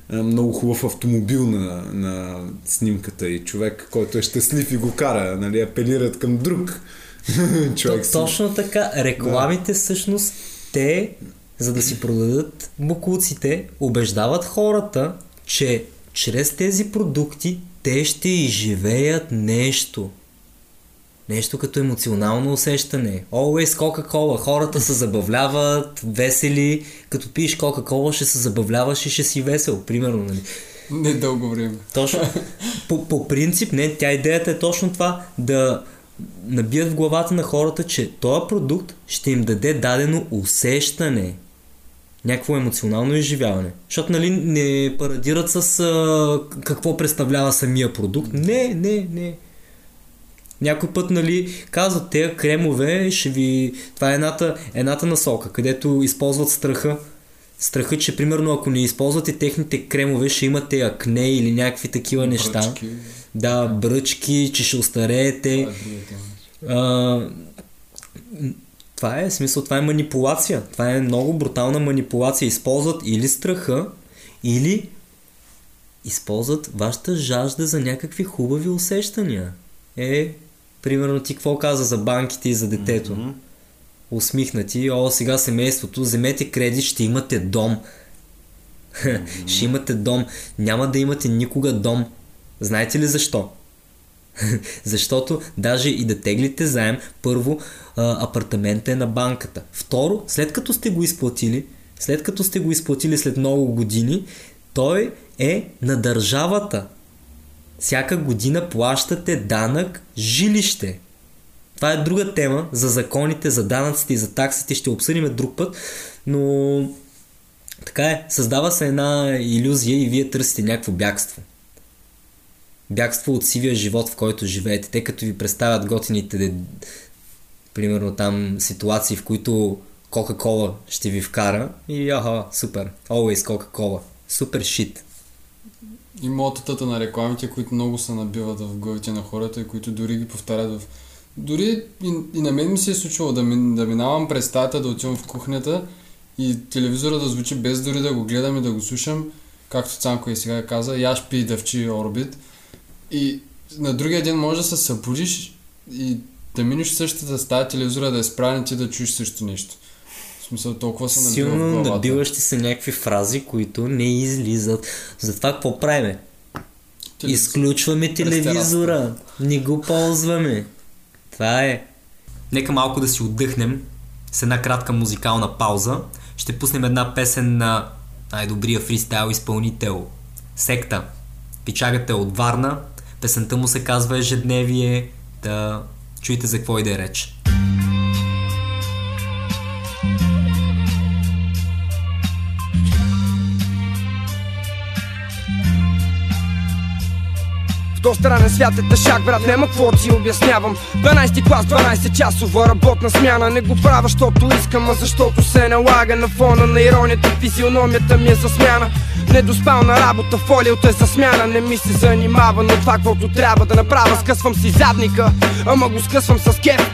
а, много хубав автомобил на, на снимката и човек, който е щастлив и го кара. Нали? Апелират към друг [laughs] човек. То, точно така. Рекламите всъщност те, за да си продадат буклуците, убеждават хората, че чрез тези продукти те ще изживеят нещо. Нещо като емоционално усещане. Always Coca-Cola. Хората се забавляват, весели. Като пиеш Coca-Cola ще се забавляваш и ще си весел. Примерно, нали? Не дълго време. Точно. По, по принцип, не, тя идеята е точно това, да набият в главата на хората, че този продукт ще им даде дадено усещане. Някакво емоционално изживяване. Защото, нали, не парадират с а, какво представлява самия продукт. Не, не, не. Някой път, нали, казват, те кремове ще ви... Това е едната, едната насока, където използват страха. Страха, че примерно ако не използвате техните кремове, ще имате акне или някакви такива неща. Бръчки. Да, бръчки, че ще остареете. Е. А, това е смисъл, това е манипулация. Това е много брутална манипулация. Използват или страха, или използват вашата жажда за някакви хубави усещания. Е, примерно ти какво каза за банките и за детето? Mm-hmm. Усмихнати, о, сега семейството, вземете кредит, ще имате дом. Mm-hmm. [laughs] ще имате дом. Няма да имате никога дом. Знаете ли защо? [laughs] Защото даже и да теглите заем, първо апартамента е на банката. Второ, след като сте го изплатили, след като сте го изплатили след много години, той е на държавата. Всяка година плащате данък жилище. Това е друга тема за законите, за данъците и за таксите. Ще обсъдим друг път, но така е. Създава се една иллюзия и вие търсите някакво бягство. Бягство от сивия живот, в който живеете. Те като ви представят готините, примерно там ситуации, в които Кока-кола ще ви вкара и аха, супер, always Кока-кола. Супер шит. И мототата на рекламите, които много се набиват в главите на хората и които дори ги повтарят в... Дори и, и на мен ми се е случвало да, ми, да минавам през стаята, да отивам в кухнята и телевизора да звучи без дори да го гледам и да го слушам, както Цанко и сега каза, яш пи дъвчи орбит. И на другия ден може да се събудиш и да минеш същата стая телевизора да е справен и ти да чуеш също нещо. В смисъл толкова се набива в Силно набиващи се някакви фрази, които не излизат. Затова какво правиме? Телевизор. Изключваме телевизора. Не го ползваме. Това е. Нека малко да си отдъхнем с една кратка музикална пауза. Ще пуснем една песен на най-добрия фристайл изпълнител Секта. Пичагата е от Варна. Песента му се казва Ежедневие. Да чуйте за какво иде реч. В то странен свят е тъшак, брат, няма какво си обяснявам. 12 клас, 12 часова работна смяна. Не го правя, защото искам, а защото се налага. На фона на иронията, физиономията ми е за смяна. Не доспал на работа, фолиото е за смяна. Не ми се занимава, но това, каквото трябва да направя Скъсвам си задника, ама го скъсвам с кеф.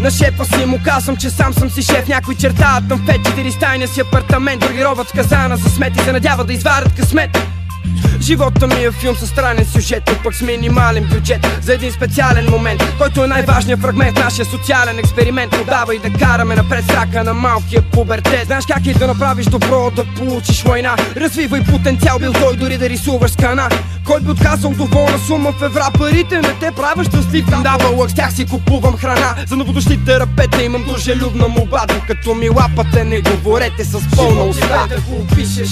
На шефа си му казвам, че сам съм си шеф. Някой чертаят там в 5-4 стайния си апартамент Други робят казана за смет и се надяват да изварят късмет Живота ми е филм с странен сюжет, но пък с минимален бюджет. За един специален момент, който е най-важният фрагмент Нашия социален експеримент. Но давай да караме напред с рака на малкия пубертет. Знаеш как е да направиш добро, да получиш война. Развивай потенциал, бил той дори да рисуваш с кана Кой би отказал доволна сума в евра? Парите не те правят щастлив. Дава лък, с тях си купувам храна. За новодошлите рапета имам дружелюбна молба. Докато ми лапате, не говорете с пълна уста. Да го опишеш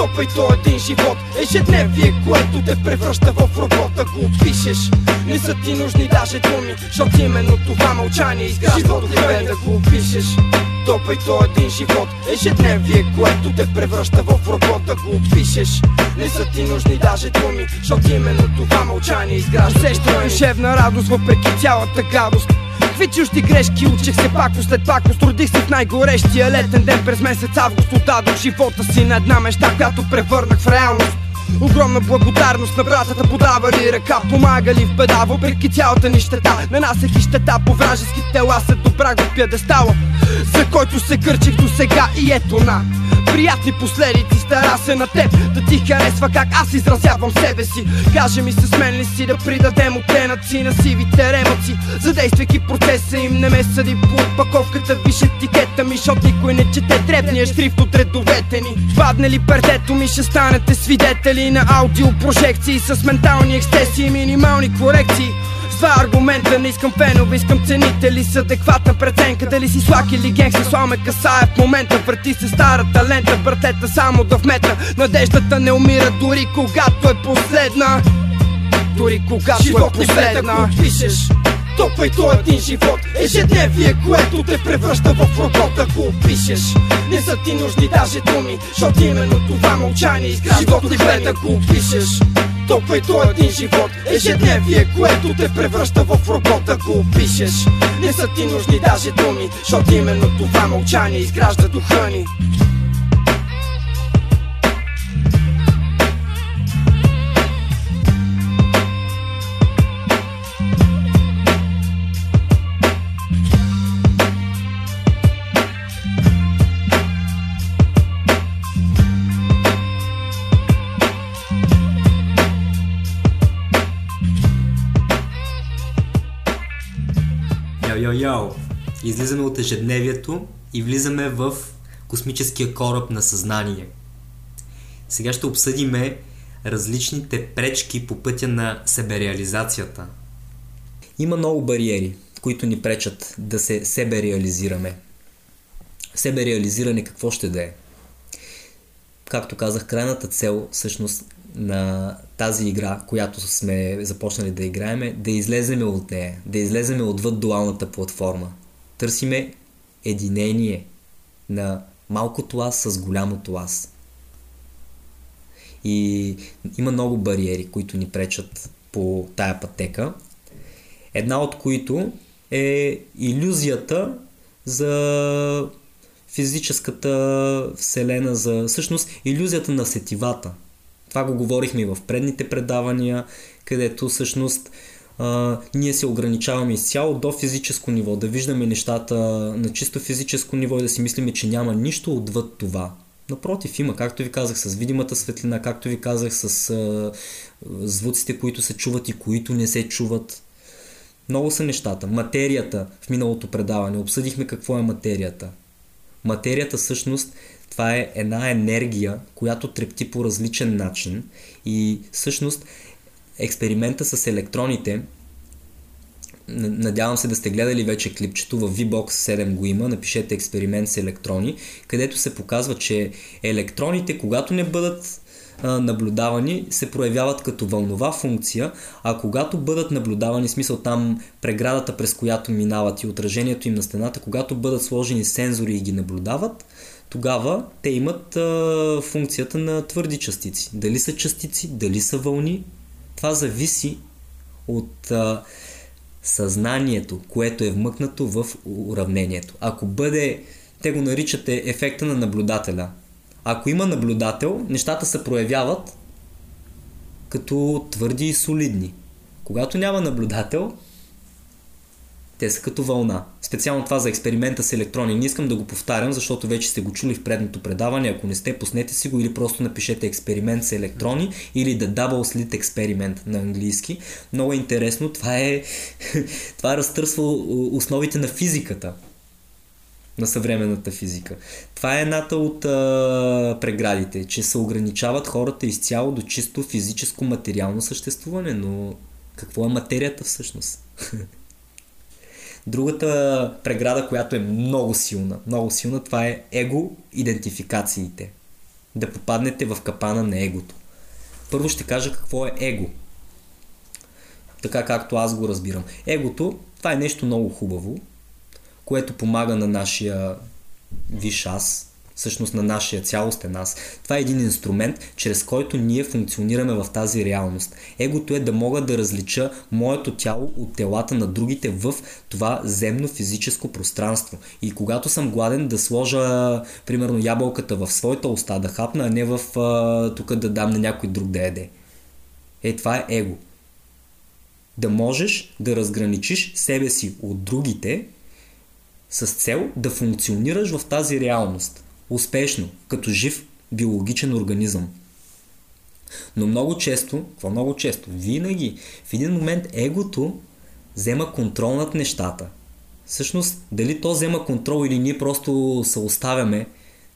Топай то един живот. Ежедневие, което те превръща в робота го опишеш Не са ти нужни даже думи Защото именно това мълчание изгражда духа да го опишеш Топай то един живот. Ежедневие, което те превръща в робота го опишеш Не са ти нужни даже думи Защото именно това мълчание изгражда Усещам душевна радост въпреки цялата гадост Какви чужди грешки учих се пако след пако Трудих се в най-горещия летен ден през месец август. Отдадох живота си на една мечта, която превърнах в реалност. Огромна благодарност на братята подавали ръка Помагали в беда, въпреки цялата ни щета. Нанасяки щета по вражески тела се добрах в пядестала За който се кърчих до сега. И ето на Приятни последици, стара се на теб Да ти харесва как аз изразявам себе си. Каже ми с мен ли си да придадем оттенъци на сивите ремъци? Задействайки процеса им не ме съди по опаковката Виж етикета ми, защото никой не чете дребния шрифт от редовете ни. Падне ли пердето ми ще станете свидетели на аудиопрожекции С ментални ексцесии и минимални корекции с два аргумента не искам фенове, искам ценители с адекватна преценка. Дали си слак или генгстер, сламе касае в момента. Върти се старата лента, въртета само да вметна. Надеждата не умира дори когато е последна. Дори когато Живот е не последна. ако пишеш Топай то един живот. Ежедневие, което те превръща в робота Го опишеш Не са ти нужни даже думи Защото именно това мълчание изгражда Живот не гледа, го опишеш Топай то един живот Ежедневие, което те превръща в робота Го опишеш Не са ти нужни даже думи Защото именно това мълчание изгражда духа ни Йо-йо-йо! Излизаме от ежедневието и влизаме в космическия кораб на съзнание. Сега ще обсъдиме различните пречки по пътя на себереализацията. Има много бариери, които ни пречат да се себереализираме. Себереализиране какво ще да е? както казах, крайната цел всъщност на тази игра, която сме започнали да играем, е да излеземе от нея, да излеземе отвъд дуалната платформа. Търсиме единение на малкото аз с голямото аз. И има много бариери, които ни пречат по тая пътека. Една от които е иллюзията за физическата вселена, за всъщност иллюзията на сетивата. Това го говорихме и в предните предавания, където всъщност а, ние се ограничаваме изцяло до физическо ниво, да виждаме нещата на чисто физическо ниво и да си мислиме, че няма нищо отвъд това. Напротив, има, както ви казах, с видимата светлина, както ви казах, с а, звуците, които се чуват и които не се чуват. Много са нещата. Материята в миналото предаване. Обсъдихме какво е материята. Материята всъщност това е една енергия, която трепти по различен начин. И всъщност експеримента с електроните Надявам се да сте гледали вече клипчето, в VBOX 7 го има, напишете експеримент с електрони, където се показва, че електроните, когато не бъдат наблюдавани, се проявяват като вълнова функция, а когато бъдат наблюдавани, смисъл там преградата през която минават и отражението им на стената, когато бъдат сложени сензори и ги наблюдават, тогава те имат а, функцията на твърди частици. Дали са частици, дали са вълни, това зависи от а, съзнанието, което е вмъкнато в уравнението. Ако бъде, те го наричате ефекта на наблюдателя. Ако има наблюдател, нещата се проявяват като твърди и солидни. Когато няма наблюдател, те са като вълна. Специално това за експеримента с електрони. Не искам да го повтарям, защото вече сте го чули в предното предаване. Ако не сте, пуснете си го или просто напишете експеримент с електрони или да Double Slit експеримент на английски. Много е интересно. Това е, [laughs] това е разтърсва основите на физиката на съвременната физика. Това е едната от а, преградите, че се ограничават хората изцяло до чисто физическо материално съществуване, но какво е материята всъщност? [laughs] Другата преграда, която е много силна, много силна, това е его-идентификациите. Да попаднете в капана на егото. Първо ще кажа какво е его. Така както аз го разбирам. Егото, това е нещо много хубаво, което помага на нашия виш аз, всъщност на нашия цялостен аз. Това е един инструмент, чрез който ние функционираме в тази реалност. Егото е да мога да различа моето тяло от телата на другите в това земно физическо пространство. И когато съм гладен да сложа, примерно, ябълката в своята уста да хапна, а не в тук да дам на някой друг да еде. Е, това е его. Да можеш да разграничиш себе си от другите с цел да функционираш в тази реалност успешно, като жив биологичен организъм. Но много често, какво много често, винаги в един момент егото взема контрол над нещата. Всъщност, дали то взема контрол или ние просто се оставяме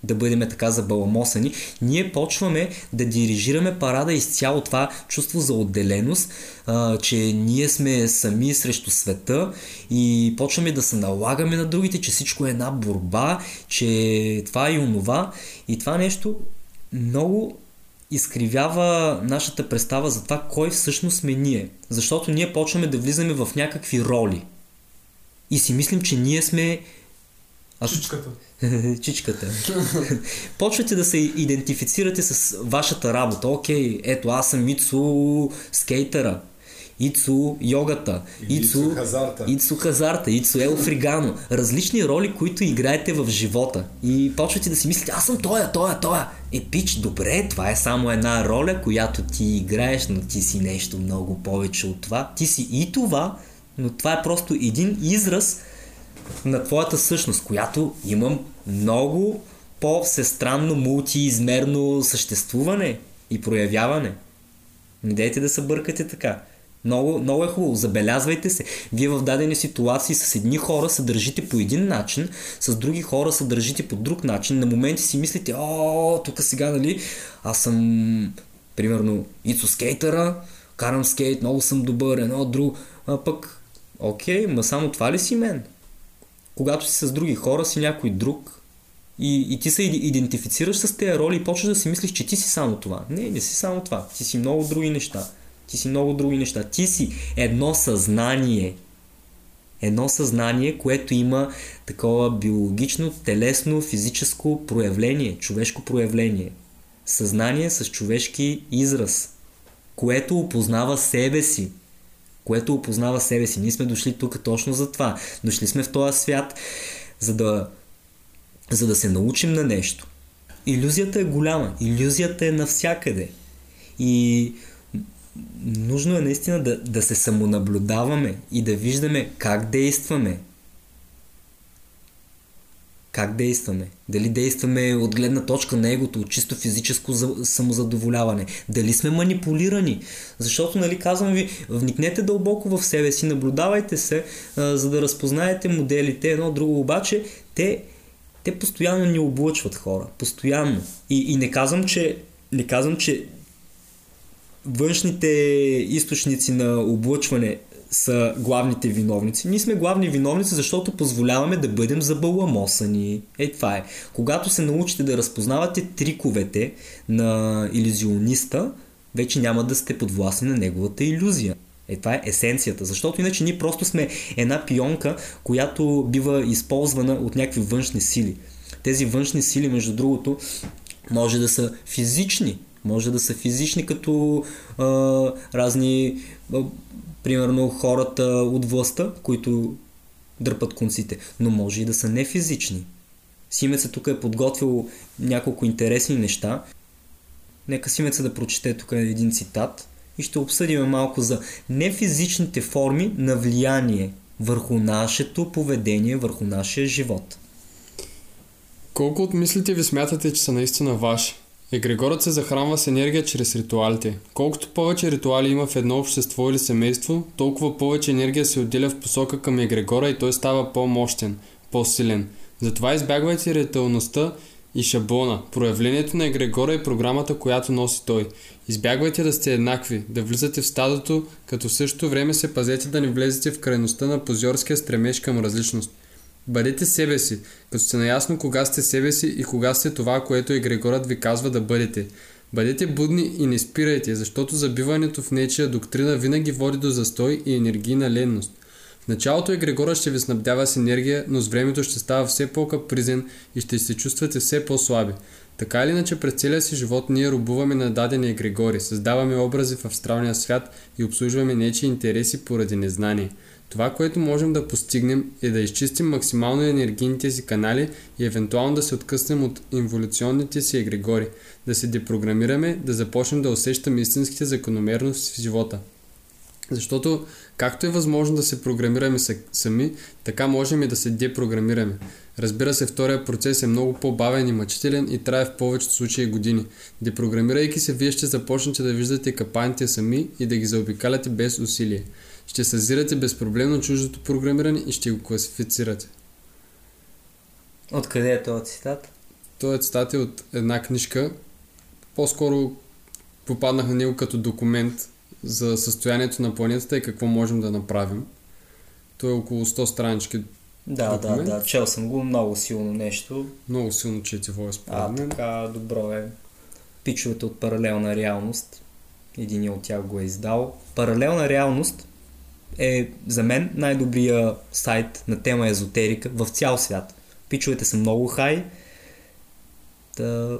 да бъдем така забаламосани, ние почваме да дирижираме парада изцяло това чувство за отделеност, а, че ние сме сами срещу света и почваме да се налагаме на другите, че всичко е една борба, че това и онова. И това нещо много изкривява нашата представа за това кой всъщност сме ние. Защото ние почваме да влизаме в някакви роли. И си мислим, че ние сме... Аз... Чичката. [laughs] Чичката. [laughs] Почвате да се идентифицирате с вашата работа. Окей, ето аз съм Ицу скейтъра. Ицу йогата, Ицу хазарта, Ицу, хазарта, Ицу ел фригано. Различни роли, които играете в живота. И почвате да си мислите, аз съм тоя, тоя, тоя. Е, пич, добре, това е само една роля, която ти играеш, но ти си нещо много повече от това. Ти си и това, но това е просто един израз на твоята същност, която имам много по-всестранно, мултиизмерно съществуване и проявяване. Не дайте да се бъркате така. Много, много е хубаво. Забелязвайте се. Вие в дадени ситуации с едни хора се държите по един начин, с други хора се държите по друг начин. На моменти си мислите, о, тук сега, нали, аз съм, примерно, ицо скейтъра, карам скейт, много съм добър, едно, друго. А пък, окей, ма само това ли си мен? Когато си с други хора, си някой друг. И, и ти се идентифицираш с тези роли и почваш да си мислиш, че ти си само това. Не, не си само това. Ти си много други неща. Ти си много други неща. Ти си едно съзнание. Едно съзнание, което има такова биологично, телесно, физическо проявление, човешко проявление. Съзнание с човешки израз, което опознава себе си. Което опознава себе си. Ние сме дошли тук точно за това. Дошли сме в този свят, за да за да се научим на нещо. Иллюзията е голяма, иллюзията е навсякъде. И нужно е наистина да, да се самонаблюдаваме и да виждаме как действаме. Как действаме? Дали действаме от гледна точка на егото, от чисто физическо за- самозадоволяване? Дали сме манипулирани? Защото, нали, казвам ви, вникнете дълбоко в себе си, наблюдавайте се, а, за да разпознаете моделите. Едно друго обаче, те те постоянно ни облъчват хора. Постоянно. И, и не казвам, че не казвам, че външните източници на облъчване са главните виновници. Ние сме главни виновници, защото позволяваме да бъдем забаламосани. Е, това е. Когато се научите да разпознавате триковете на иллюзиониста, вече няма да сте подвластни на неговата иллюзия. Е, това е есенцията, защото иначе ние просто сме една пионка, която бива използвана от някакви външни сили. Тези външни сили, между другото, може да са физични, може да са физични като а, разни, а, примерно хората от властта, които дърпат конците, но може и да са не физични. Симеца тук е подготвил няколко интересни неща. Нека Симеца да прочете тук един цитат и ще обсъдим малко за нефизичните форми на влияние върху нашето поведение, върху нашия живот. Колко от мислите ви смятате, че са наистина ваши? Егрегорът се захранва с енергия чрез ритуалите. Колкото повече ритуали има в едно общество или семейство, толкова повече енергия се отделя в посока към егрегора и той става по-мощен, по-силен. Затова избягвайте ритуалността и шаблона. Проявлението на егрегора е програмата, която носи той. Избягвайте да сте еднакви, да влизате в стадото, като в същото време се пазете да не влезете в крайността на позорския стремеж към различност. Бъдете себе си, като сте наясно кога сте себе си и кога сте това, което егрегорът ви казва да бъдете. Бъдете будни и не спирайте, защото забиването в нечия доктрина винаги води до застой и енергийна ленност. В началото егрегора ще ви снабдява с енергия, но с времето ще става все по-капризен и ще се чувствате все по-слаби. Така или иначе през целия си живот ние рубуваме на дадени егрегори, създаваме образи в астралния свят и обслужваме нечи интереси поради незнание. Това, което можем да постигнем е да изчистим максимално енергийните си канали и евентуално да се откъснем от инволюционните си егрегори, да се депрограмираме, да започнем да усещаме истинските закономерности в живота. Защото както е възможно да се програмираме са- сами, така можем и да се депрограмираме. Разбира се, втория процес е много по-бавен и мъчителен и трае в повечето случаи години. Депрограмирайки се, вие ще започнете да виждате капаните сами и да ги заобикаляте без усилие. Ще съзирате безпроблемно чуждото програмиране и ще го класифицирате. Откъде е този цитат? Той е цитат е от една книжка. По-скоро попаднах на него като документ за състоянието на планетата и какво можем да направим. Той е около 100 странички. Да, да, Документ? да, чел съм го много силно нещо. Много силно четиво е според А, мен. така, добро е. Пичовете от паралелна реалност. Един от тях го е издал. Паралелна реалност е за мен най-добрия сайт на тема езотерика в цял свят. Пичовете са много хай. Та...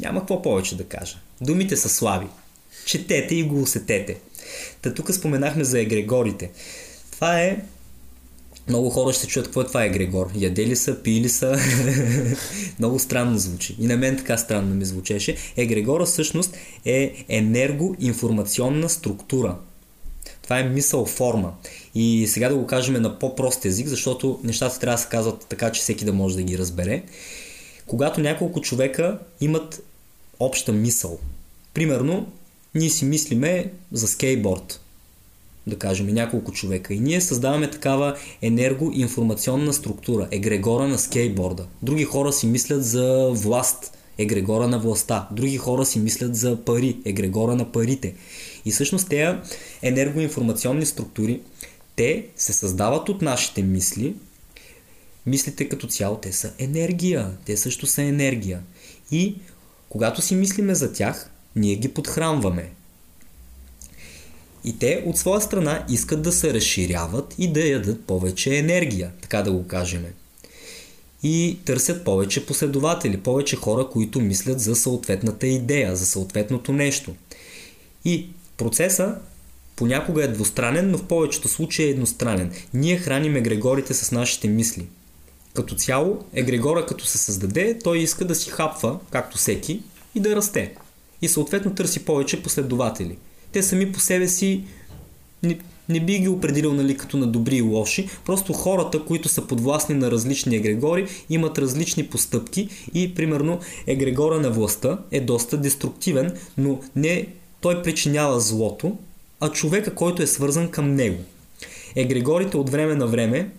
Няма какво повече да кажа. Думите са слаби. Четете и го усетете. Та тук споменахме за егрегорите. Това е много хора ще чуят какво е това егрегор. Ядели са, пили са. [laughs] Много странно звучи. И на мен така странно ми звучеше. Егрегора всъщност е енергоинформационна структура. Това е мисъл форма. И сега да го кажем на по-прост език, защото нещата трябва да се казват така, че всеки да може да ги разбере. Когато няколко човека имат обща мисъл. Примерно, ние си мислиме за скейтборд да кажем, няколко човека. И ние създаваме такава енергоинформационна структура, егрегора на скейтборда. Други хора си мислят за власт, егрегора на властта. Други хора си мислят за пари, егрегора на парите. И всъщност тези енергоинформационни структури, те се създават от нашите мисли, мислите като цяло, те са енергия. Те също са енергия. И когато си мислиме за тях, ние ги подхранваме. И те от своя страна искат да се разширяват и да ядат повече енергия, така да го кажем. И търсят повече последователи, повече хора, които мислят за съответната идея, за съответното нещо. И процеса понякога е двустранен, но в повечето случаи е едностранен. Ние храним егрегорите с нашите мисли. Като цяло, егрегора като се създаде, той иска да си хапва, както всеки, и да расте. И съответно търси повече последователи. Те сами по себе си не, не би ги определил нали, като на добри и лоши. Просто хората, които са подвластни на различни егрегори, имат различни постъпки и примерно егрегора на властта е доста деструктивен, но не той причинява злото, а човека, който е свързан към него. Егрегорите от време на време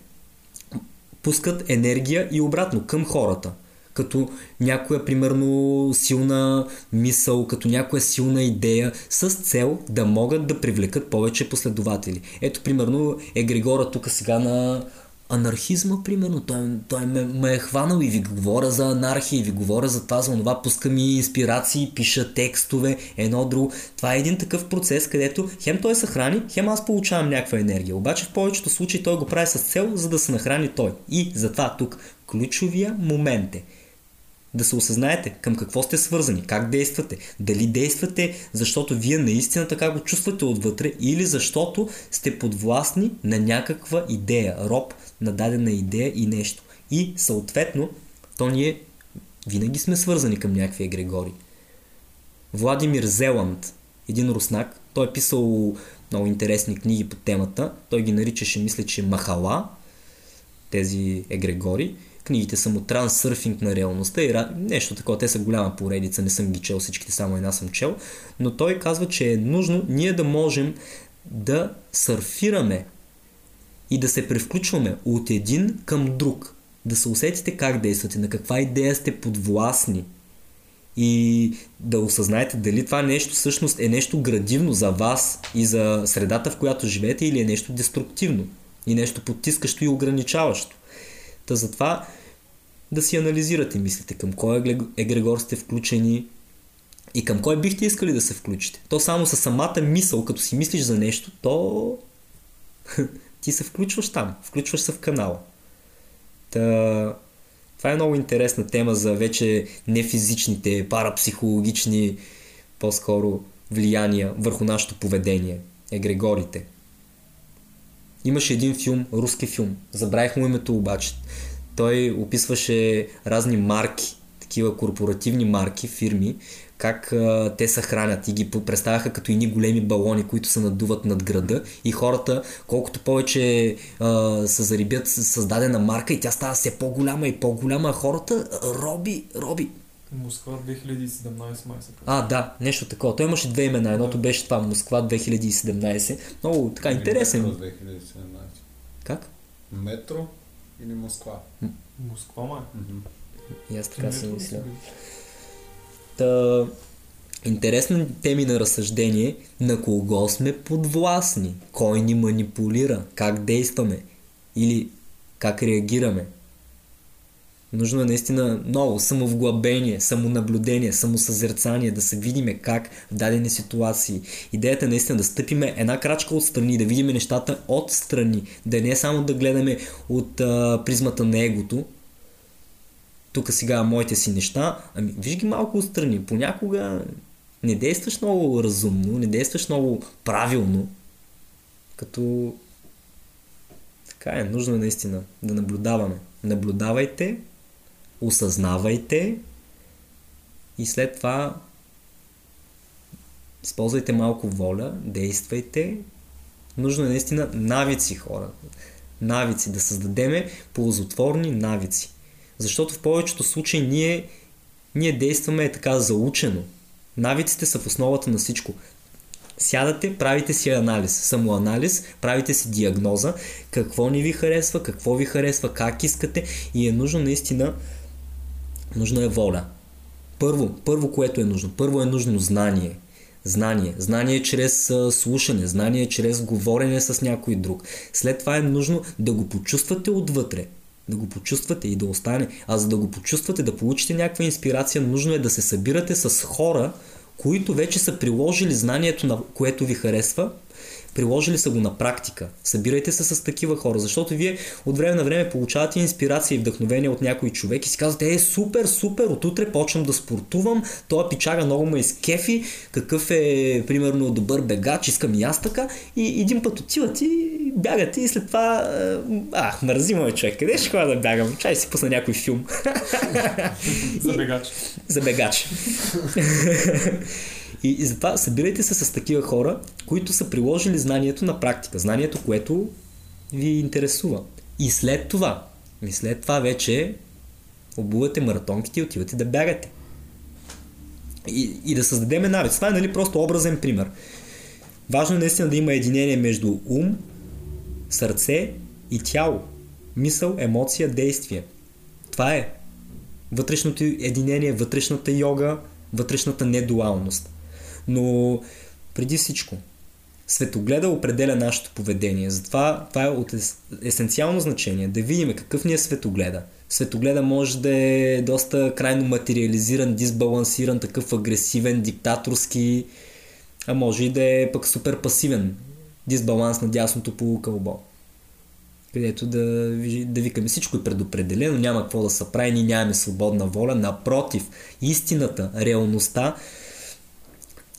пускат енергия и обратно към хората. Като някоя, примерно, силна мисъл, като някоя силна идея, с цел да могат да привлекат повече последователи. Ето, примерно, Егрегора тук сега на анархизма, примерно. Той, той ме, ме е хванал и ви говоря за анархия, и ви говоря за това, за това, пуска ми инспирации, пиша текстове, едно друго. Това е един такъв процес, където хем той се храни, хем аз получавам някаква енергия. Обаче в повечето случаи той го прави с цел, за да се нахрани той. И затова тук ключовия момент е да се осъзнаете към какво сте свързани, как действате, дали действате, защото вие наистина така го чувствате отвътре или защото сте подвластни на някаква идея, роб на дадена идея и нещо. И съответно, то ние винаги сме свързани към някакви егрегори. Владимир Зеланд, един руснак, той е писал много интересни книги по темата. Той ги наричаше, мисля, че Махала, тези егрегори. Книгите са му трансърфинг на реалността и нещо такова. Те са голяма поредица, не съм ги чел всичките, само една съм чел. Но той казва, че е нужно ние да можем да сърфираме и да се превключваме от един към друг. Да се усетите как действате, на каква идея сте подвластни и да осъзнаете дали това нещо всъщност е нещо градивно за вас и за средата, в която живеете или е нещо деструктивно и нещо потискащо и ограничаващо. Та затова да си анализирате мислите към кой егрегор сте включени и към кой бихте искали да се включите. То само със самата мисъл, като си мислиш за нещо, то [laughs] ти се включваш там, включваш се в канала. Та, това е много интересна тема за вече нефизичните, парапсихологични, по-скоро влияния върху нашето поведение. Егрегорите. Имаше един филм, руски филм, забравих му името обаче. Той описваше разни марки, такива корпоративни марки, фирми, как а, те се хранят и ги представяха като ини големи балони, които се надуват над града и хората, колкото повече а, се зарибят с създадена марка и тя става все по-голяма и по-голяма, а хората роби, роби. Москва 2017 май се А, да, нещо такова. Той имаше две имена. Едното Да. беше това Москва 2017. Много така интересен. Метро 2017. Как? Метро или Москва? Москва май. И аз така си мисля. Та, интересни теми на разсъждение, на кого сме подвластни, кой ни манипулира, как действаме? Или как реагираме. Нужно е наистина много самовглъбение, самонаблюдение, самосъзерцание, да се видиме как в дадени ситуации. Идеята е наистина да стъпиме една крачка отстрани, да видим нещата отстрани, да не е само да гледаме от а, призмата на егото, тук сега моите си неща, ами виж ги малко отстрани. Понякога не действаш много разумно, не действаш много правилно, като така е, нужно е наистина да наблюдаваме. Наблюдавайте, осъзнавайте и след това използвайте малко воля, действайте. Нужно е наистина навици, хора. Навици, да създадеме ползотворни навици. Защото в повечето случаи ние, ние действаме така заучено. Навиците са в основата на всичко. Сядате, правите си анализ, самоанализ, правите си диагноза, какво не ви харесва, какво ви харесва, как искате и е нужно наистина, нужно е воля. Първо, първо, което е нужно, първо е нужно знание. Знание. Знание чрез слушане, знание чрез говорене с някой друг. След това е нужно да го почувствате отвътре. Да го почувствате и да остане. А за да го почувствате, да получите някаква инспирация, нужно е да се събирате с хора, които вече са приложили знанието, на което ви харесва, приложили са го на практика. Събирайте се с такива хора, защото вие от време на време получавате инспирация и вдъхновение от някой човек и си казвате, е, супер, супер, от утре почвам да спортувам, той пичага много ме изкефи, какъв е, примерно, добър бегач, искам и аз така, и един път отивате и бягате и след това, а, мързи ме човек, къде ще ходя да бягам? Чай си пусна някой филм. [laughs] За бегач. За бегач. [laughs] И, и затова събирайте се с такива хора, които са приложили знанието на практика, знанието, което ви интересува. И след това, и след това вече обувате маратонките и отивате да бягате. И, и да създадем навик. Това е нали, просто образен пример. Важно е наистина да има единение между ум, сърце и тяло. Мисъл, емоция, действие. Това е вътрешното единение, вътрешната йога, вътрешната недуалност. Но преди всичко, светогледа определя нашето поведение. Затова това е от есенциално значение. Да видим какъв ни е светогледа. Светогледа може да е доста крайно материализиран, дисбалансиран, такъв агресивен, диктаторски, а може и да е пък супер пасивен. Дисбаланс на дясното полукълбо. Където да, да викаме всичко е предопределено, няма какво да се прави, ние нямаме свободна воля. Напротив, истината, реалността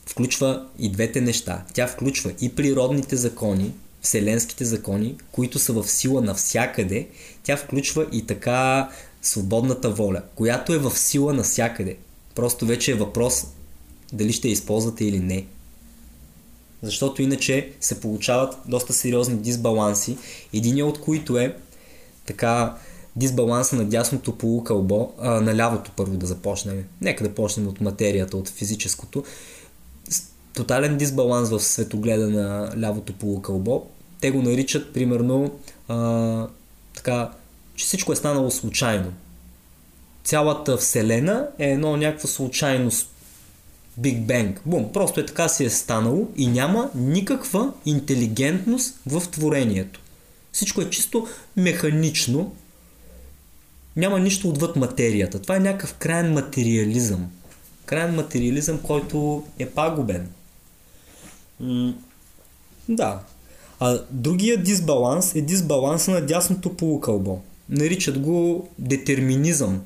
включва и двете неща. Тя включва и природните закони, вселенските закони, които са в сила навсякъде. Тя включва и така свободната воля, която е в сила навсякъде. Просто вече е въпрос дали ще я използвате или не. Защото иначе се получават доста сериозни дисбаланси, един от които е така дисбаланса на дясното полукълбо, а, на лявото първо да започнем. Нека да почнем от материята, от физическото тотален дисбаланс в светогледа на лявото полукълбо. Те го наричат, примерно, а, така, че всичко е станало случайно. Цялата Вселена е едно някаква случайност. Биг Бенг. Бум. Просто е така си е станало и няма никаква интелигентност в творението. Всичко е чисто механично. Няма нищо отвъд материята. Това е някакъв крайен материализъм. Крайен материализъм, който е пагубен да. А другия дисбаланс е дисбаланса на дясното полукълбо. Наричат го детерминизъм.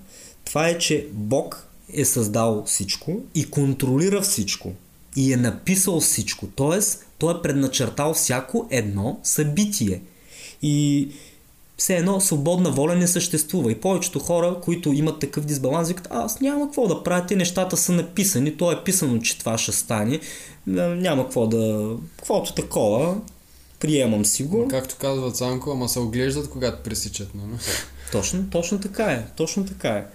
Това е, че Бог е създал всичко и контролира всичко. И е написал всичко. Тоест, той е предначертал всяко едно събитие. И все едно свободна воля не съществува. И повечето хора, които имат такъв дисбаланс, викат, аз няма какво да правя, те нещата са написани, то е писано, че това ще стане, няма какво да... Каквото такова, приемам си го. Както казва Цанко, ама се оглеждат, когато пресичат, нали? Точно, точно така е, точно така е.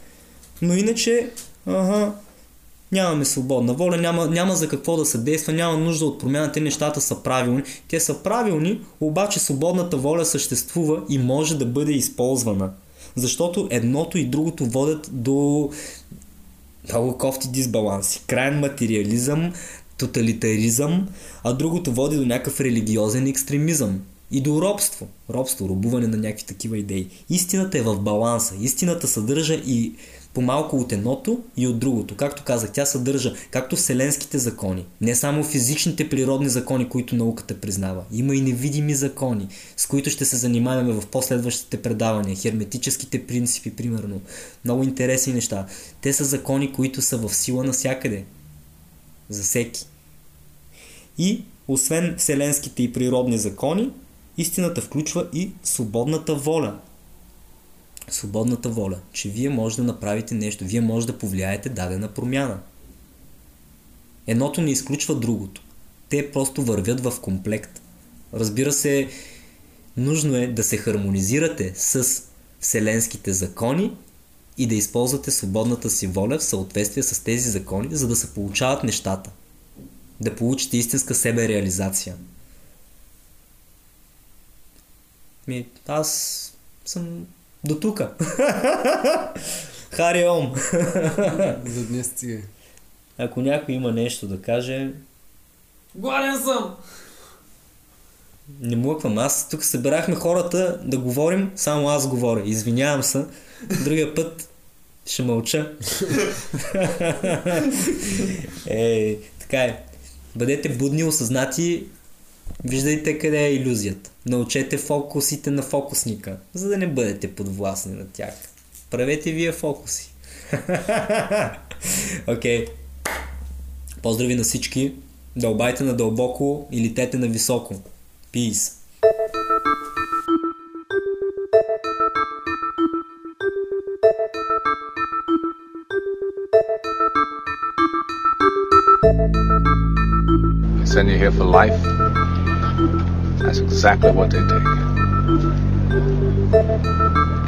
Но иначе, ага, нямаме свободна воля, няма, няма за какво да се действа, няма нужда от промяна, те нещата са правилни. Те са правилни, обаче свободната воля съществува и може да бъде използвана. Защото едното и другото водят до много кофти дисбаланси. Крайен материализъм, тоталитаризъм, а другото води до някакъв религиозен екстремизъм и до робство. Робство, робуване на някакви такива идеи. Истината е в баланса. Истината съдържа и по-малко от едното и от другото. Както казах, тя съдържа както вселенските закони, не само физичните природни закони, които науката признава. Има и невидими закони, с които ще се занимаваме в последващите предавания. Херметическите принципи, примерно. Много интересни неща. Те са закони, които са в сила навсякъде. За всеки. И, освен вселенските и природни закони, истината включва и свободната воля, свободната воля, че вие може да направите нещо, вие може да повлияете дадена промяна. Едното не изключва другото. Те просто вървят в комплект. Разбира се, нужно е да се хармонизирате с вселенските закони и да използвате свободната си воля в съответствие с тези закони, за да се получават нещата. Да получите истинска себе реализация. Ми, аз съм до тука. [laughs] Хари Ом. За днес стига. Ако някой има нещо да каже... Гладен съм! Не млъквам. Аз тук събирахме хората да говорим, само аз говоря. Извинявам се. Другия път ще мълча. [laughs] е, така е. Бъдете будни, осъзнати, виждайте къде е иллюзията. Научете фокусите на фокусника, за да не бъдете подвластни на тях. Правете вие фокуси. [laughs] Окей. Okay. Поздрави на всички. Дълбайте на дълбоко и летете на високо. Peace. Send you here for life. That's exactly what they take.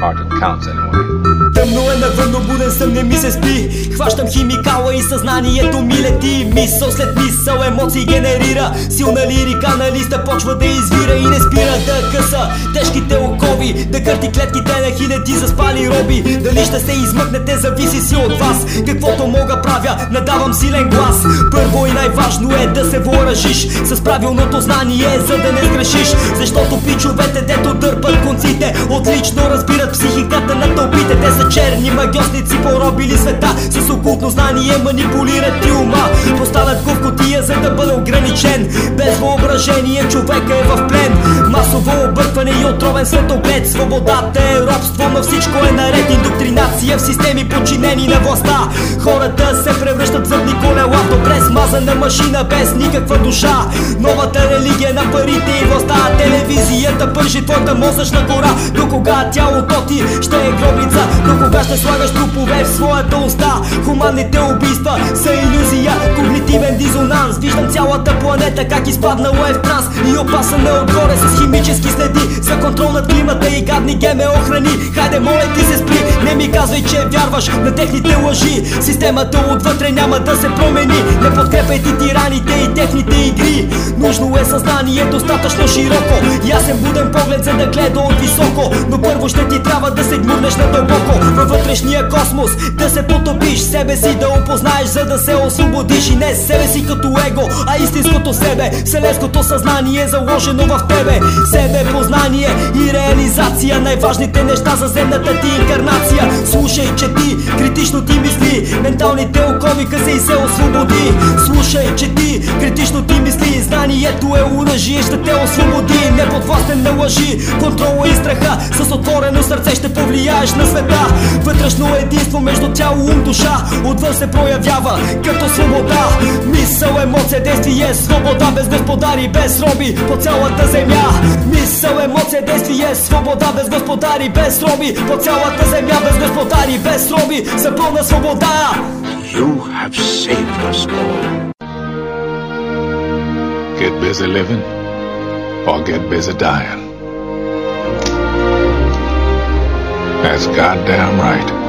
Part that counts anyway. Тъмно е навън, но буден съм, не ми се спи. Хващам химикала и съзнанието ми лети. Мисъл след мисъл, емоции генерира. Силна лирика на листа почва да извира И не спира да къса. Тежките окови Да кърти клетките на хиляди заспали роби. Дали ще се измъкнете, зависи си от вас. Каквото мога правя, надавам силен глас. Първо и най-важно е да се въоръжиш. С правилното знание, за да не сгрешиш. Защото пичовете, дето дърпат конците Отлично разбират психиката на тълпите Те са черни магиосници, поробили света. С окултно знание манипулират и ума. Поставят го в котия, за да бъде ограничен. Без въображение човека е в плен Масово объркване и отровен светоглед Свободата е робство, но всичко е наред Индоктринация в системи подчинени на властта. Хората се превръщат в зъбни колела добре смазана машина без никаква душа. Новата религия на парите и властта Телевизията пържи твоята мозъчна гора До кога тялото ти ще е гробница? До кога ще слагаш трупове в своята уста? Хуманните убийства са иллюзия Когнитивен дизонанс Виждам цялата планета как изпаднала е в транс И опасана отгоре с химически следи За контрол над климата и гадни ГМО храни. Хайде моля ти се спри. Не ми казвай, че вярваш на техните лъжи. Системата отвътре няма да се промени. Не подкрепяй ти тираните и техните игри. Нужно е съзнание достатъчно широко. Ясен буден поглед за да гледа от високо. Но първо ще ти трябва да се гмурнеш надълбоко Във вътрешния космос Да се потопиш себе си да опознаеш За да се освободиш. И не себе си като его А истинското себе. Вселенското съзнание е заложено в тебе Себе познание и реализация. Най-важните неща за земната ти инкарнация. Слушай, че ти критично ти мисли. Менталните окови късе и се освободи. Слушай, че ти критично ти мисли Знанието е оръжие, ще те освободи. Неподвластен на лъжи, контрола и страха. С отворено сърце ще повлияеш на света. Вътрешно единство между тяло, ум, душа. Отвън се проявява като свобода. Мисъл, емоция, действие, свобода. Без господари, без роби по цялата земя. Мисъл, емоция, действие, свобода. Без господари, без роби по цялата земя. Без господари, без роби. За пълна свобода. You have saved us all. Get busy living or get busy dying. That's goddamn right.